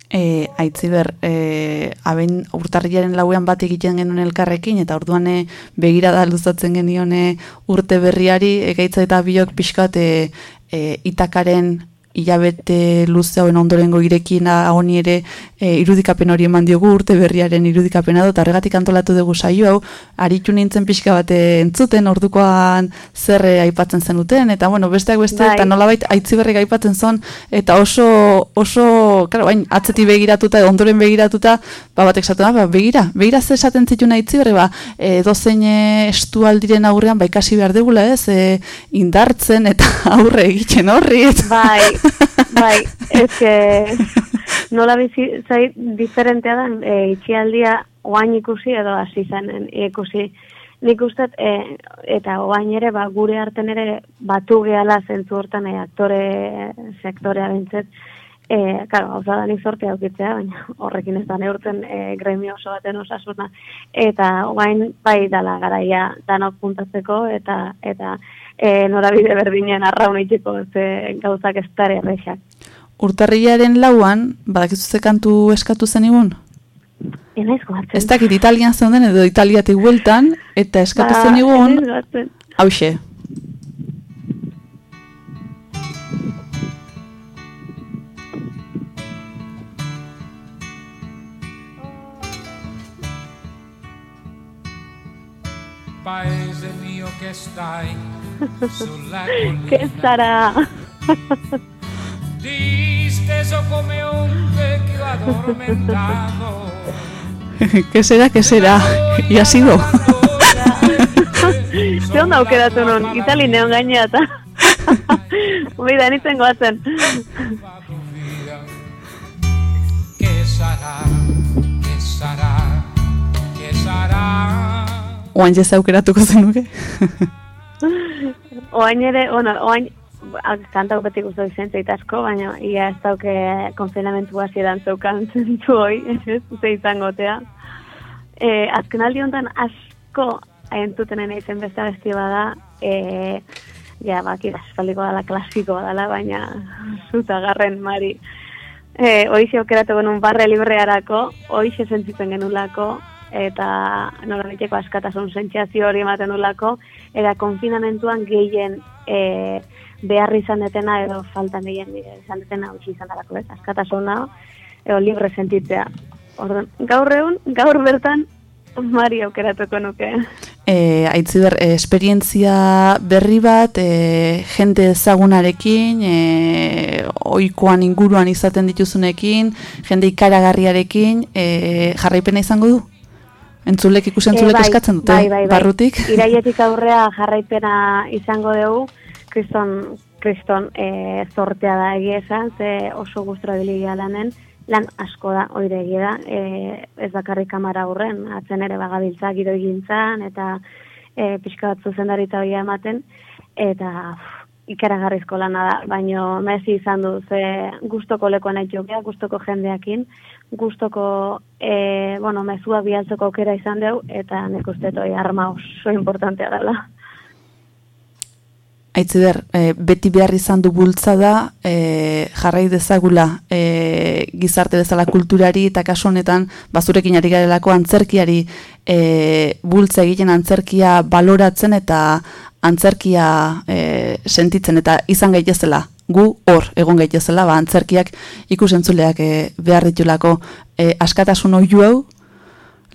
E, aitziber, e, aben urtarriaren lauean bat egiten genuen elkarrekin, eta orduan e, begirada luzatzen genione urte berriari, egaitza eta biok pixkat e, e, itakaren hilabete luze hauen ondorengo irekina honi ere e, irudikapen hori eman diogu urte berriaren irudikapena dut, arregatik antolatu dugu saio hau, aritu nintzen pixka bat e, entzuten, ordukoan zer e, aipatzen zenuten, eta bueno, besteak beste, Bai. eta nolabait aitziberrik aipatzen zon, eta oso, oso, claro, bain, atzeti begiratuta, ondoren begiratuta, ba, batek da, ba, begira, begira ze esaten zituen aitziberri, ba, e, dozein e, estualdiren aurrean, ba, ikasi behar degula, ez, e, indartzen, eta <laughs> aurre egiten horri. Bai, <laughs> bai, que nola bizi zait diferentea da e, itxialdia oain ikusi edo hasi zanen ikusi. Nik uste, e, eta oain ere, ba, gure arten ere batu gehala zentzu hortan e, aktore sektorea bintzet, e, karo, hau da nik zortea aukitzea, baina horrekin ez da neurtzen e, gremio oso baten osasuna. Eta oain bai dala garaia danok puntatzeko eta eta e, norabide berdinen arraun itxeko ze gauzak ez dara errexak. Urtarrilaren lauan, badakizu ze kantu eskatu zen igun? Enaiz goatzen. Ez dakit Italian zeuden edo Italiatik bueltan, eta eskatu Ba, zen igun, enaiz goatzen. hauxe. Paese mio che stai Che sarà? disteso come un vecchio addormentato. ¿Qué será, qué será? Y ha sido. Ze onda aukeratu non, Itali neon gainea eta. Che sarà. Oain jez aukeratuko zenuke. Oain ere, bueno, oain, kantau beti guztu izen asko, baina ia ez dauke konfinamentu hasieran zeukan zentu hoi, <laughs> ez ze izangotea. E, azken aldi honetan asko entzutenen eizen beste abesti bada, e, ja, baki, aspaldiko dala, klasiko dala, baina <laughs> zutagarren mari. E, hoize aukeratu genuen barre librearako, hoize sentitzen genulako, eta norbiteko askatasun sentsazio hori ematen dulako, eta konfinamentuan gehien e, behar izan detena edo faltan gehien izan detena utzi izan darako, ez? Askatasuna edo libre sentitzea. Orduan, gaur egun, gaur bertan, Mari aukeratuko nuke. E, aitziber, e, esperientzia berri bat, e, jende ezagunarekin, e, oikoan inguruan izaten dituzunekin, jende ikaragarriarekin, e, jarraipena izango du? Entzulek ikusentzulek Eh, bai, eskatzen dute, bai, bai, bai. barrutik? <laughs> Iraietik aurrea jarraipena izango dugu, kriston, kriston e, zortea da egia esan, ze oso gustura biligia lanen, lan asko da, oire egia. Da, e, ez bakarrik kamara aurren, atzen ere bagabiltza giro egintzan, eta e, pixka bat zuzendaritza hori ematen, eta uf, ikaragarrizko lana da, baino mezi izan du, ze gustoko lekoa nahi jokea, gustoko jendeakin, gustoko e, bueno, mezua bialtzeko aukera izan deu, eta nik uste toi arma oso importantea dela. Aitziber, e, beti behar izan du bultzada, e, jarrai dezagula e, gizarte bezala kulturari eta kasu honetan bazurekin ari garelako antzerkiari e, bultza egiten antzerkia baloratzen eta antzerkia e, sentitzen eta izan gaitezela gu hor egon gaitezela ba antzerkiak ikusentzuleak e, behar ditulako. E, askatasun oiu hau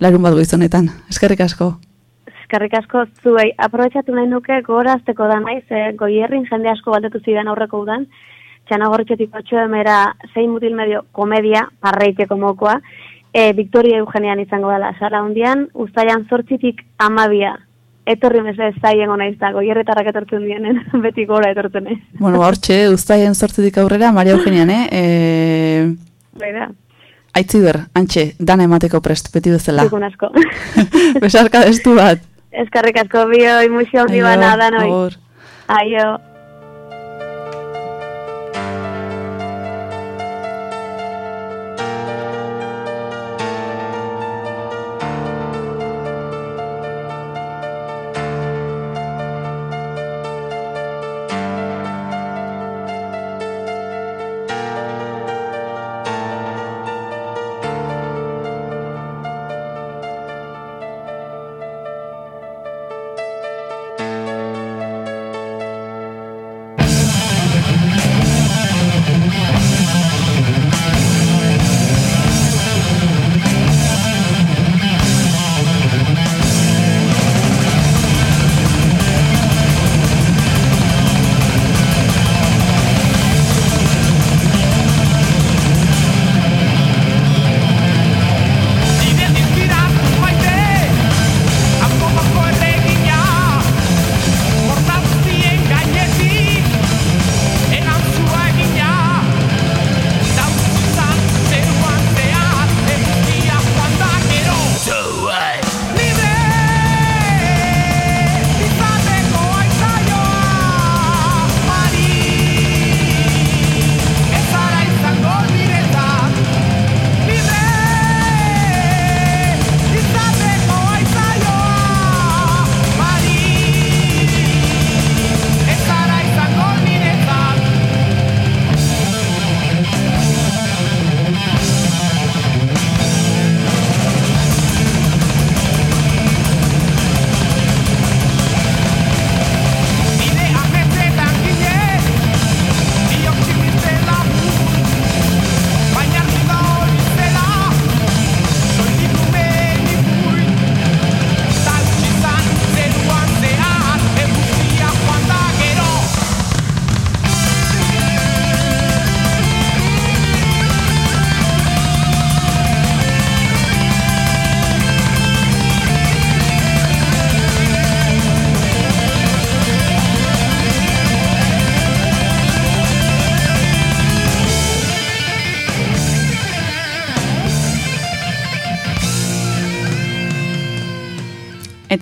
larun bat goizonetan. Eskerrik asko. Eskerrik asko zuei, aprobetxatu nahi nuke gorazteko da naiz, e, goierrin jende asko baldetu zidan aurreko udan, txana gorritxetik otxo emera zein mutil medio komedia, parreiteko mokoa, e, Victoria Eugenian izango dela sala hundian, ustaian zortzitik amabia, etorri mesez zaien ona izta, goierretarrak etortzen dienen, <laughs> beti gora etortzen ez. Bueno, ba, hortxe, ustaien sortzetik aurrera, Maria Eugenian, eh? E, Baina, Aitziber, antxe, dana emateko prest, beti bezala. zikun asko. <laughs> Besarka destu bat. Eskerrik asko bioi, musio handi bana danoi. Aio.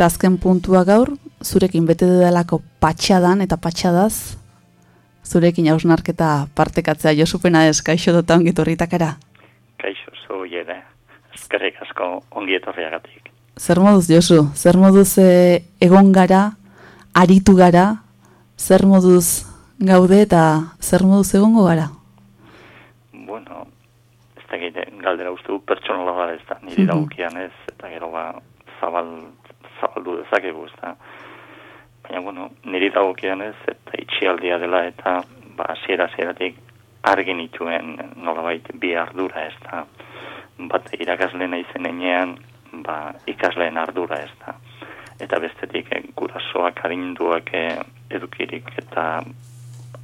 Eta azken puntua gaur, zurekin bete dedalako patxadan eta patxadaz, zurekin hausnarketa partekatzea Josupena ez, kaixo dota ongi torritakara. Kaixo, zu jere. Ezkerrik asko ongi etorriagatik. Zer moduz, Josu? Zer moduz e, egon gara, aritu gara, zer moduz gaude eta zer moduz egongo gara? Bueno, ez dakit, galdera uste dut pertsonala da ez da, niri Mhm. dagokian ez, eta gero ba, zabal, zabaldu dezakegu ez. Baina, bueno, niri dagokian ez, eta itxialdia dela, eta ba, hasiera hasieratik argi nituen nolabait bi ardura ez da. Bat irakasleen izen enean, ba, ikasleen ardura ez da. Eta bestetik eh, gurasoak adinduak eh, edukirik eta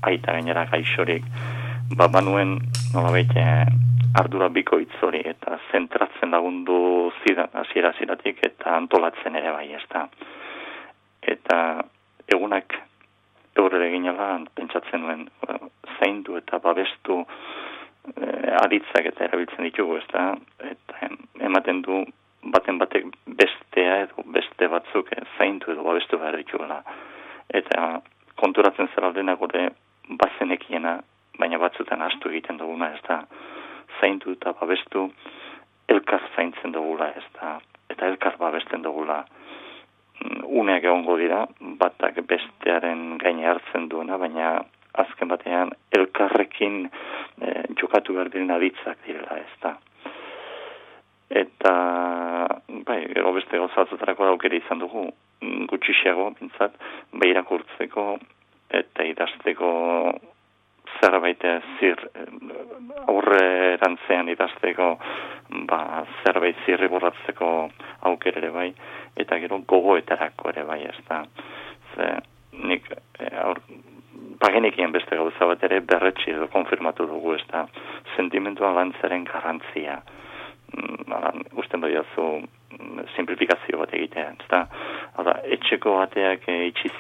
aita gainera gaixorik, ba, banuen nolabait eh, ardura bikoitz hori eta zentratzen lagundu zidan hasiera hasieratik eta antolatzen ere bai ez da. Eta egunak eurre eginela pentsatzen nuen ba, zaindu eta babestu eh, aditzak eta erabiltzen ditugu ez da. Eta em- ematen du baten batek bestea edo beste batzuk eh, zaindu edo babestu behar dituela. Eta konturatzen zera dena gure bazenekiena, baina batzutan astu egiten duguna ez da zaindu eta babestu elkar zaintzen dugula ez da eta elkar babesten dugula. Mm, uneak egongo dira batak bestearen gaine hartzen duena baina azken batean elkarrekin eh, jokatu behar diren aditzak direla ez da. Eta bai, gero beste gauzatzarako aukera izan dugu mm, gutxixiago bintzat bai irakurtzeko eta idazteko zerbait zir eh, aurrerantzean idazteko ba, zerbait zirri borratzeko aukera ere bai eta gero gogoetarako ere bai ez da. Ze nik eh, aur, pagenekien beste gauza bat ere berretsi edo konfirmatu dugu ez da sentimentua lantzaren garrantzia. Mm, usten badiazu mm, simplifikazio bat egitea ez da. Hala, etxeko bateak e, itxi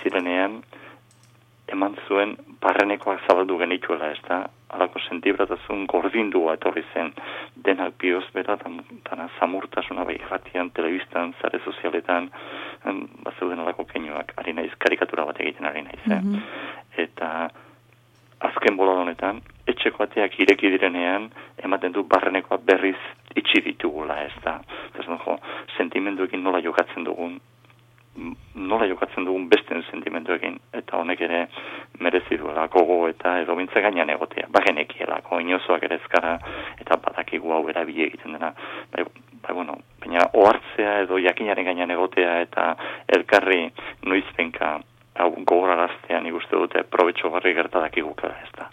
eman zuen barrenekoak zabaldu genituela, ez da? Alako sentibratasun gordindua etorri zen denak bioz bera, dana zamurtasuna bai irratian, telebistan, zare sozialetan, bazeuden alako keinoak, ari naiz, karikatura bat egiten ari naiz, eh? Eta azken bola honetan, etxeko bateak ireki direnean, ematen du barrenekoa berriz itxi ditugula, ez da? Ez jo, sentimenduekin nola jokatzen dugun, nola jokatzen dugun besten sentimenduekin eta honek ere merezi duela gogo eta edo bintza gainean egotea. Bagenekielako inozoak ere ezkara eta badakigu hau erabili egiten dena. Bai, bai bueno baina ohartzea edo jakinaren gainean egotea eta elkarri noizpenka hau gogoraraztea nik uste dute probetxo garri gerta dakigukela ez da.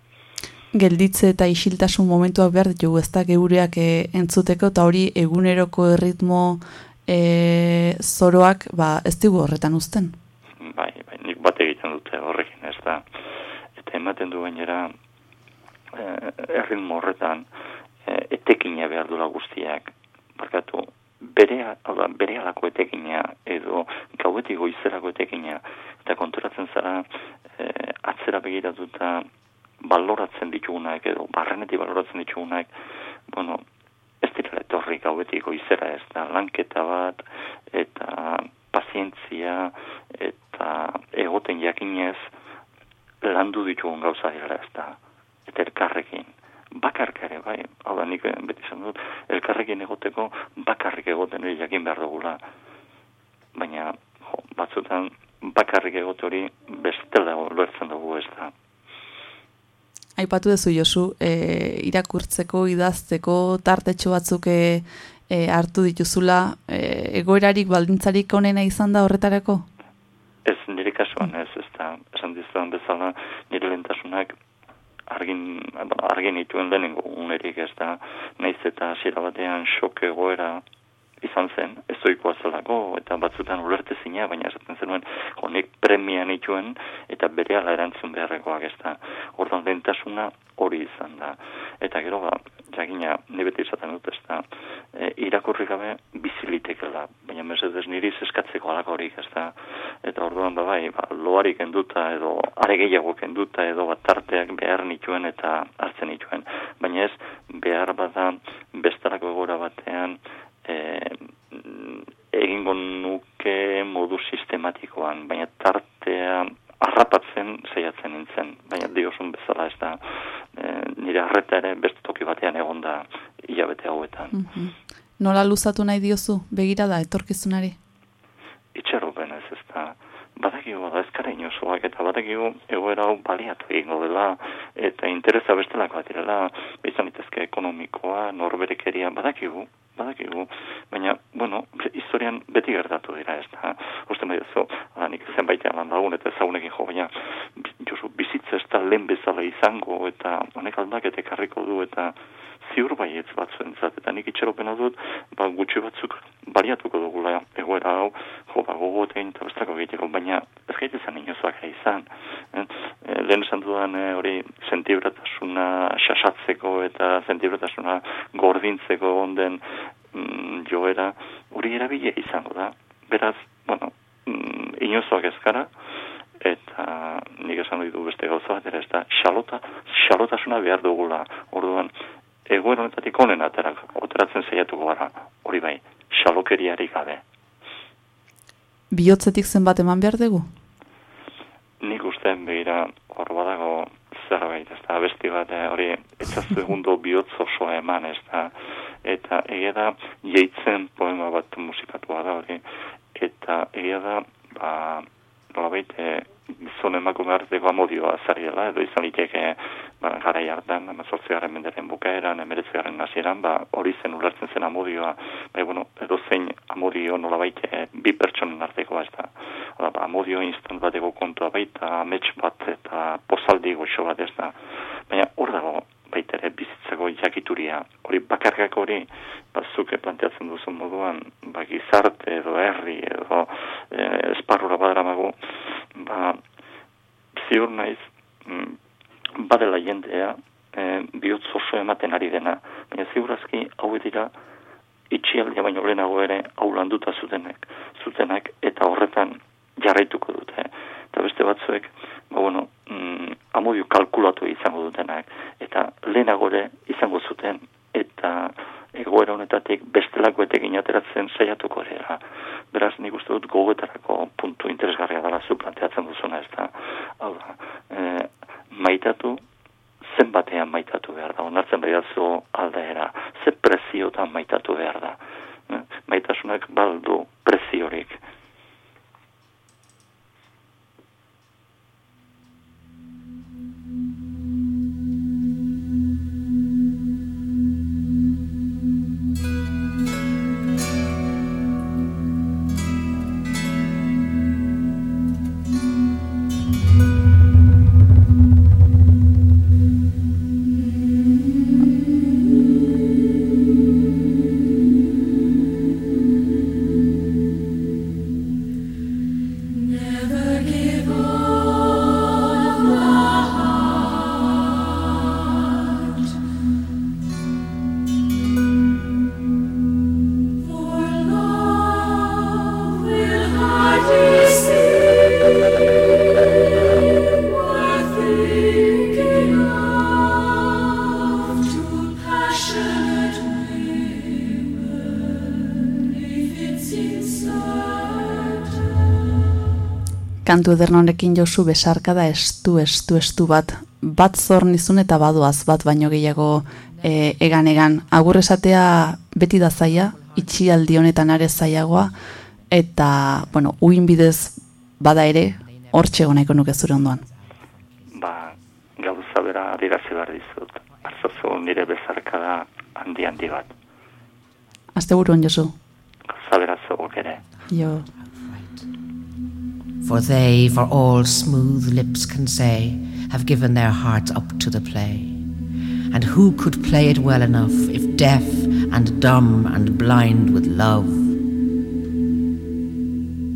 Gelditze eta isiltasun momentuak behar ditugu ez da geureak e, entzuteko eta hori eguneroko erritmo e, zoroak ba, ez digu horretan uzten. bai, bai, nik bat egiten dute horrekin, ez da. Eta ematen du gainera, eh, erritmo horretan, eh, etekina behar dula guztiak, barkatu, bere, da, bere alako etekina, edo gauetik goizerako etekina, eta konturatzen zara, eh, atzera begiratuta, baloratzen ditugunak, edo barrenetik baloratzen ditugunak, bueno, dira etorri gauetik goizera ez da, lanketa bat, eta pazientzia, eta egoten jakinez, landu ditugun gauza dira ez da, eta elkarrekin. Bakarrik ere, bai, hau da nik beti esan dut, elkarrekin egoteko bakarrik egoten hori jakin behar dugula. Baina, jo, batzutan, bakarrik egote hori bestela ulertzen dugu ez da. Aipatu duzu Josu, e, irakurtzeko, idazteko, tartetxo batzuk e, hartu dituzula, e, egoerarik baldintzarik onena izan da horretarako? Ez nire kasuan ez, ez da, esan dizudan bezala, nire lentasunak argin, argin ituen lehenengo unerik ez da, naiz eta hasiera batean šok egoera izan zen, ez oikoa zelako, eta batzutan ulertezina, baina esaten zenuen, honek premia nituen, eta bere erantzun beharrekoak ez da. Ordan lentasuna hori izan da. Eta gero, ba, jakina, ni beti esaten dut ez da, e, irakurri gabe bizilitekela, baina mesedez niri eskatzeko alakorik ez da. Eta orduan, ba, bai, ba, loari kenduta, edo are gehiago kenduta, edo bat tarteak behar nituen eta hartzen nituen. Baina ez, behar bada bestarako egora batean, e, egingo nuke modu sistematikoan, baina tartea harrapatzen saiatzen nintzen, baina diosun bezala ez da e, nire harreta ere beste toki batean egon da hilabete hauetan. Mhm. Nola luzatu nahi diozu, begira da, etorkizunari? Itxaropen ez ez da, badakigu da ezkara inozoak eta badakigu egoera hau baliatu egingo dela eta interesa bestelakoa direla izan litezke ekonomikoa, norberekeria badakigu, badakigu, baina, bueno, historian beti gertatu dira ez da. Uste duzu, ah, nik zenbaitean lan lagun eta ezagunekin jo, baina Josu, bizitza ez da lehen bezala izango eta honek aldaketa ekarriko du eta ziur baietz batzuentzat. Eta nik itxeropena dut ba, gutxi batzuk baliatuko dugula egoera hau jo ba gogotein eta bestako egiteko baina ez gaite izan inozoak izan lehen esan dudan eh, hori sentibratasuna xasatzeko eta sentibratasuna gordintzeko onden mm, joera hori erabile izango da beraz bueno mm, inozoak ez gara eta nik esan ditu beste gauza bat ere ez da xalota, xalotasuna behar dugula orduan egoera honetatik honen aterak, oteratzen zeiatuko gara, hori bai, xalokeriarik gabe. Biotzetik zenbat eman behar dugu? Nik uste begira hor badago zerbait, ez da, besti bat, eh, hori, etzazu egundo bihotz osoa eman, ez da, eta egia da, jeitzen poema bat musikatua da, hori, eta egia da, ba, nolabait, e, gizon emakume arteko amodioa zari dela, edo izan liteke ba, garai hartan, emezortzigarren menderen bukaeran, emeretzigarren hasieran, ba, hori zen ulertzen zen amodioa, ba, bueno, edo zein amodio nolabait e, bi pertsonen artekoa, ez da. Hala, ba, amodio instant bateko kontua baita, amets bat eta pozaldi goxo bat, ez da. Baina hor dago, baita ere bizitzako jakituria. Hori bakarkak hori, bazuke planteatzen duzu moduan, ba, gizarte edo herri edo e, esparrura badaramago, ba, ziur naiz, mm, badela jendea, e, bihotz oso ematen ari dena, baina ziurazki hau dira itxialdia baino lehenago ere hau landuta zutenek, zutenak eta horretan jarraituko dute. Eta beste batzuek, ba bueno, mm, amodio kalkulatu izango dutenak, eta lehenago ere izango zuten, eta egoera honetatik bestelako etekin ateratzen saiatuko da. Beraz, nik uste dut gogoetarako puntu interesgarria dela zu planteatzen duzuna ez da. Hau da, e, maitatu, zenbatean maitatu behar da, onartzen behiratzu aldaera, ze preziotan maitatu behar da. E, maitasunak baldu preziorik. Kantu ederna honekin Josu besarka da estu, estu, estu bat. Bat zor nizun eta badoaz bat baino gehiago e, egan egan. Agur esatea beti da zaia, itxialdi honetan are zaiagoa, eta, bueno, uin bidez bada ere, hortxe nahiko nuke zure ondoan. ba, gauza bera adirazi behar dizut. Arzazu nire bezarkada handi handi bat. Azte buruan, Josu. Gauza bera zogok ere. Jo. For they, for all smooth lips can say, have given their hearts up to the play. And who could play it well enough if deaf and dumb and blind with love?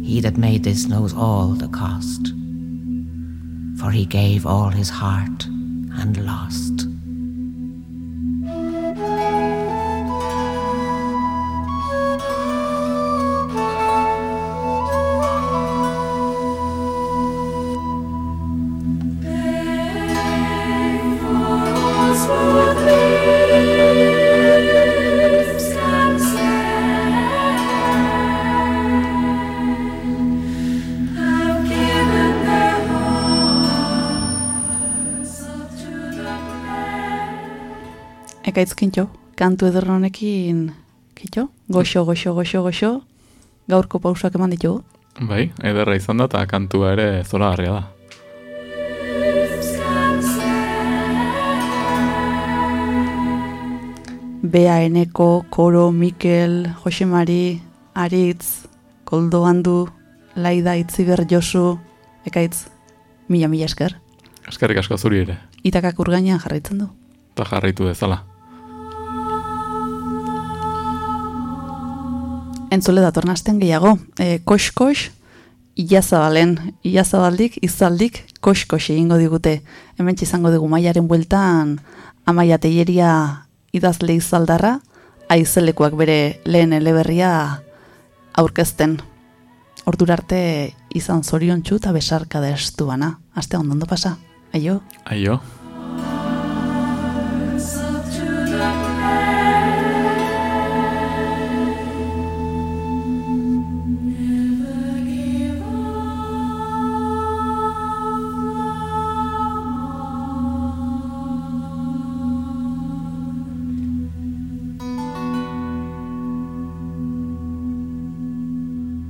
He that made this knows all the cost, for he gave all his heart and lost. Ekaitz kintxo, kantu ederra honekin, kintxo, goxo, goxo, goxo, goxo, gaurko pausak eman ditugu. Bai, ederra izan da eta kantua ere zoragarria da. Bea Eneko, Koro, Mikel, Josemari, Aritz, Koldo Andu, Laida Itziber Josu, ekaitz, mila mila esker. Eskerrik asko zuri ere. Itakak urgainean jarraitzen du. Eta jarraitu dezala. Entzule datorna asten gehiago. E, kox-kox, iazabalen, iazabaldik, izaldik, kox-kox egingo digute. Hemen izango dugu maiaren bueltan, amaia teieria idazle izaldarra, aizelekuak bere lehen eleberria aurkezten. Ordura arte izan zorion eta besarka da estu bana. Aste ondo pasa. Aio. Aio.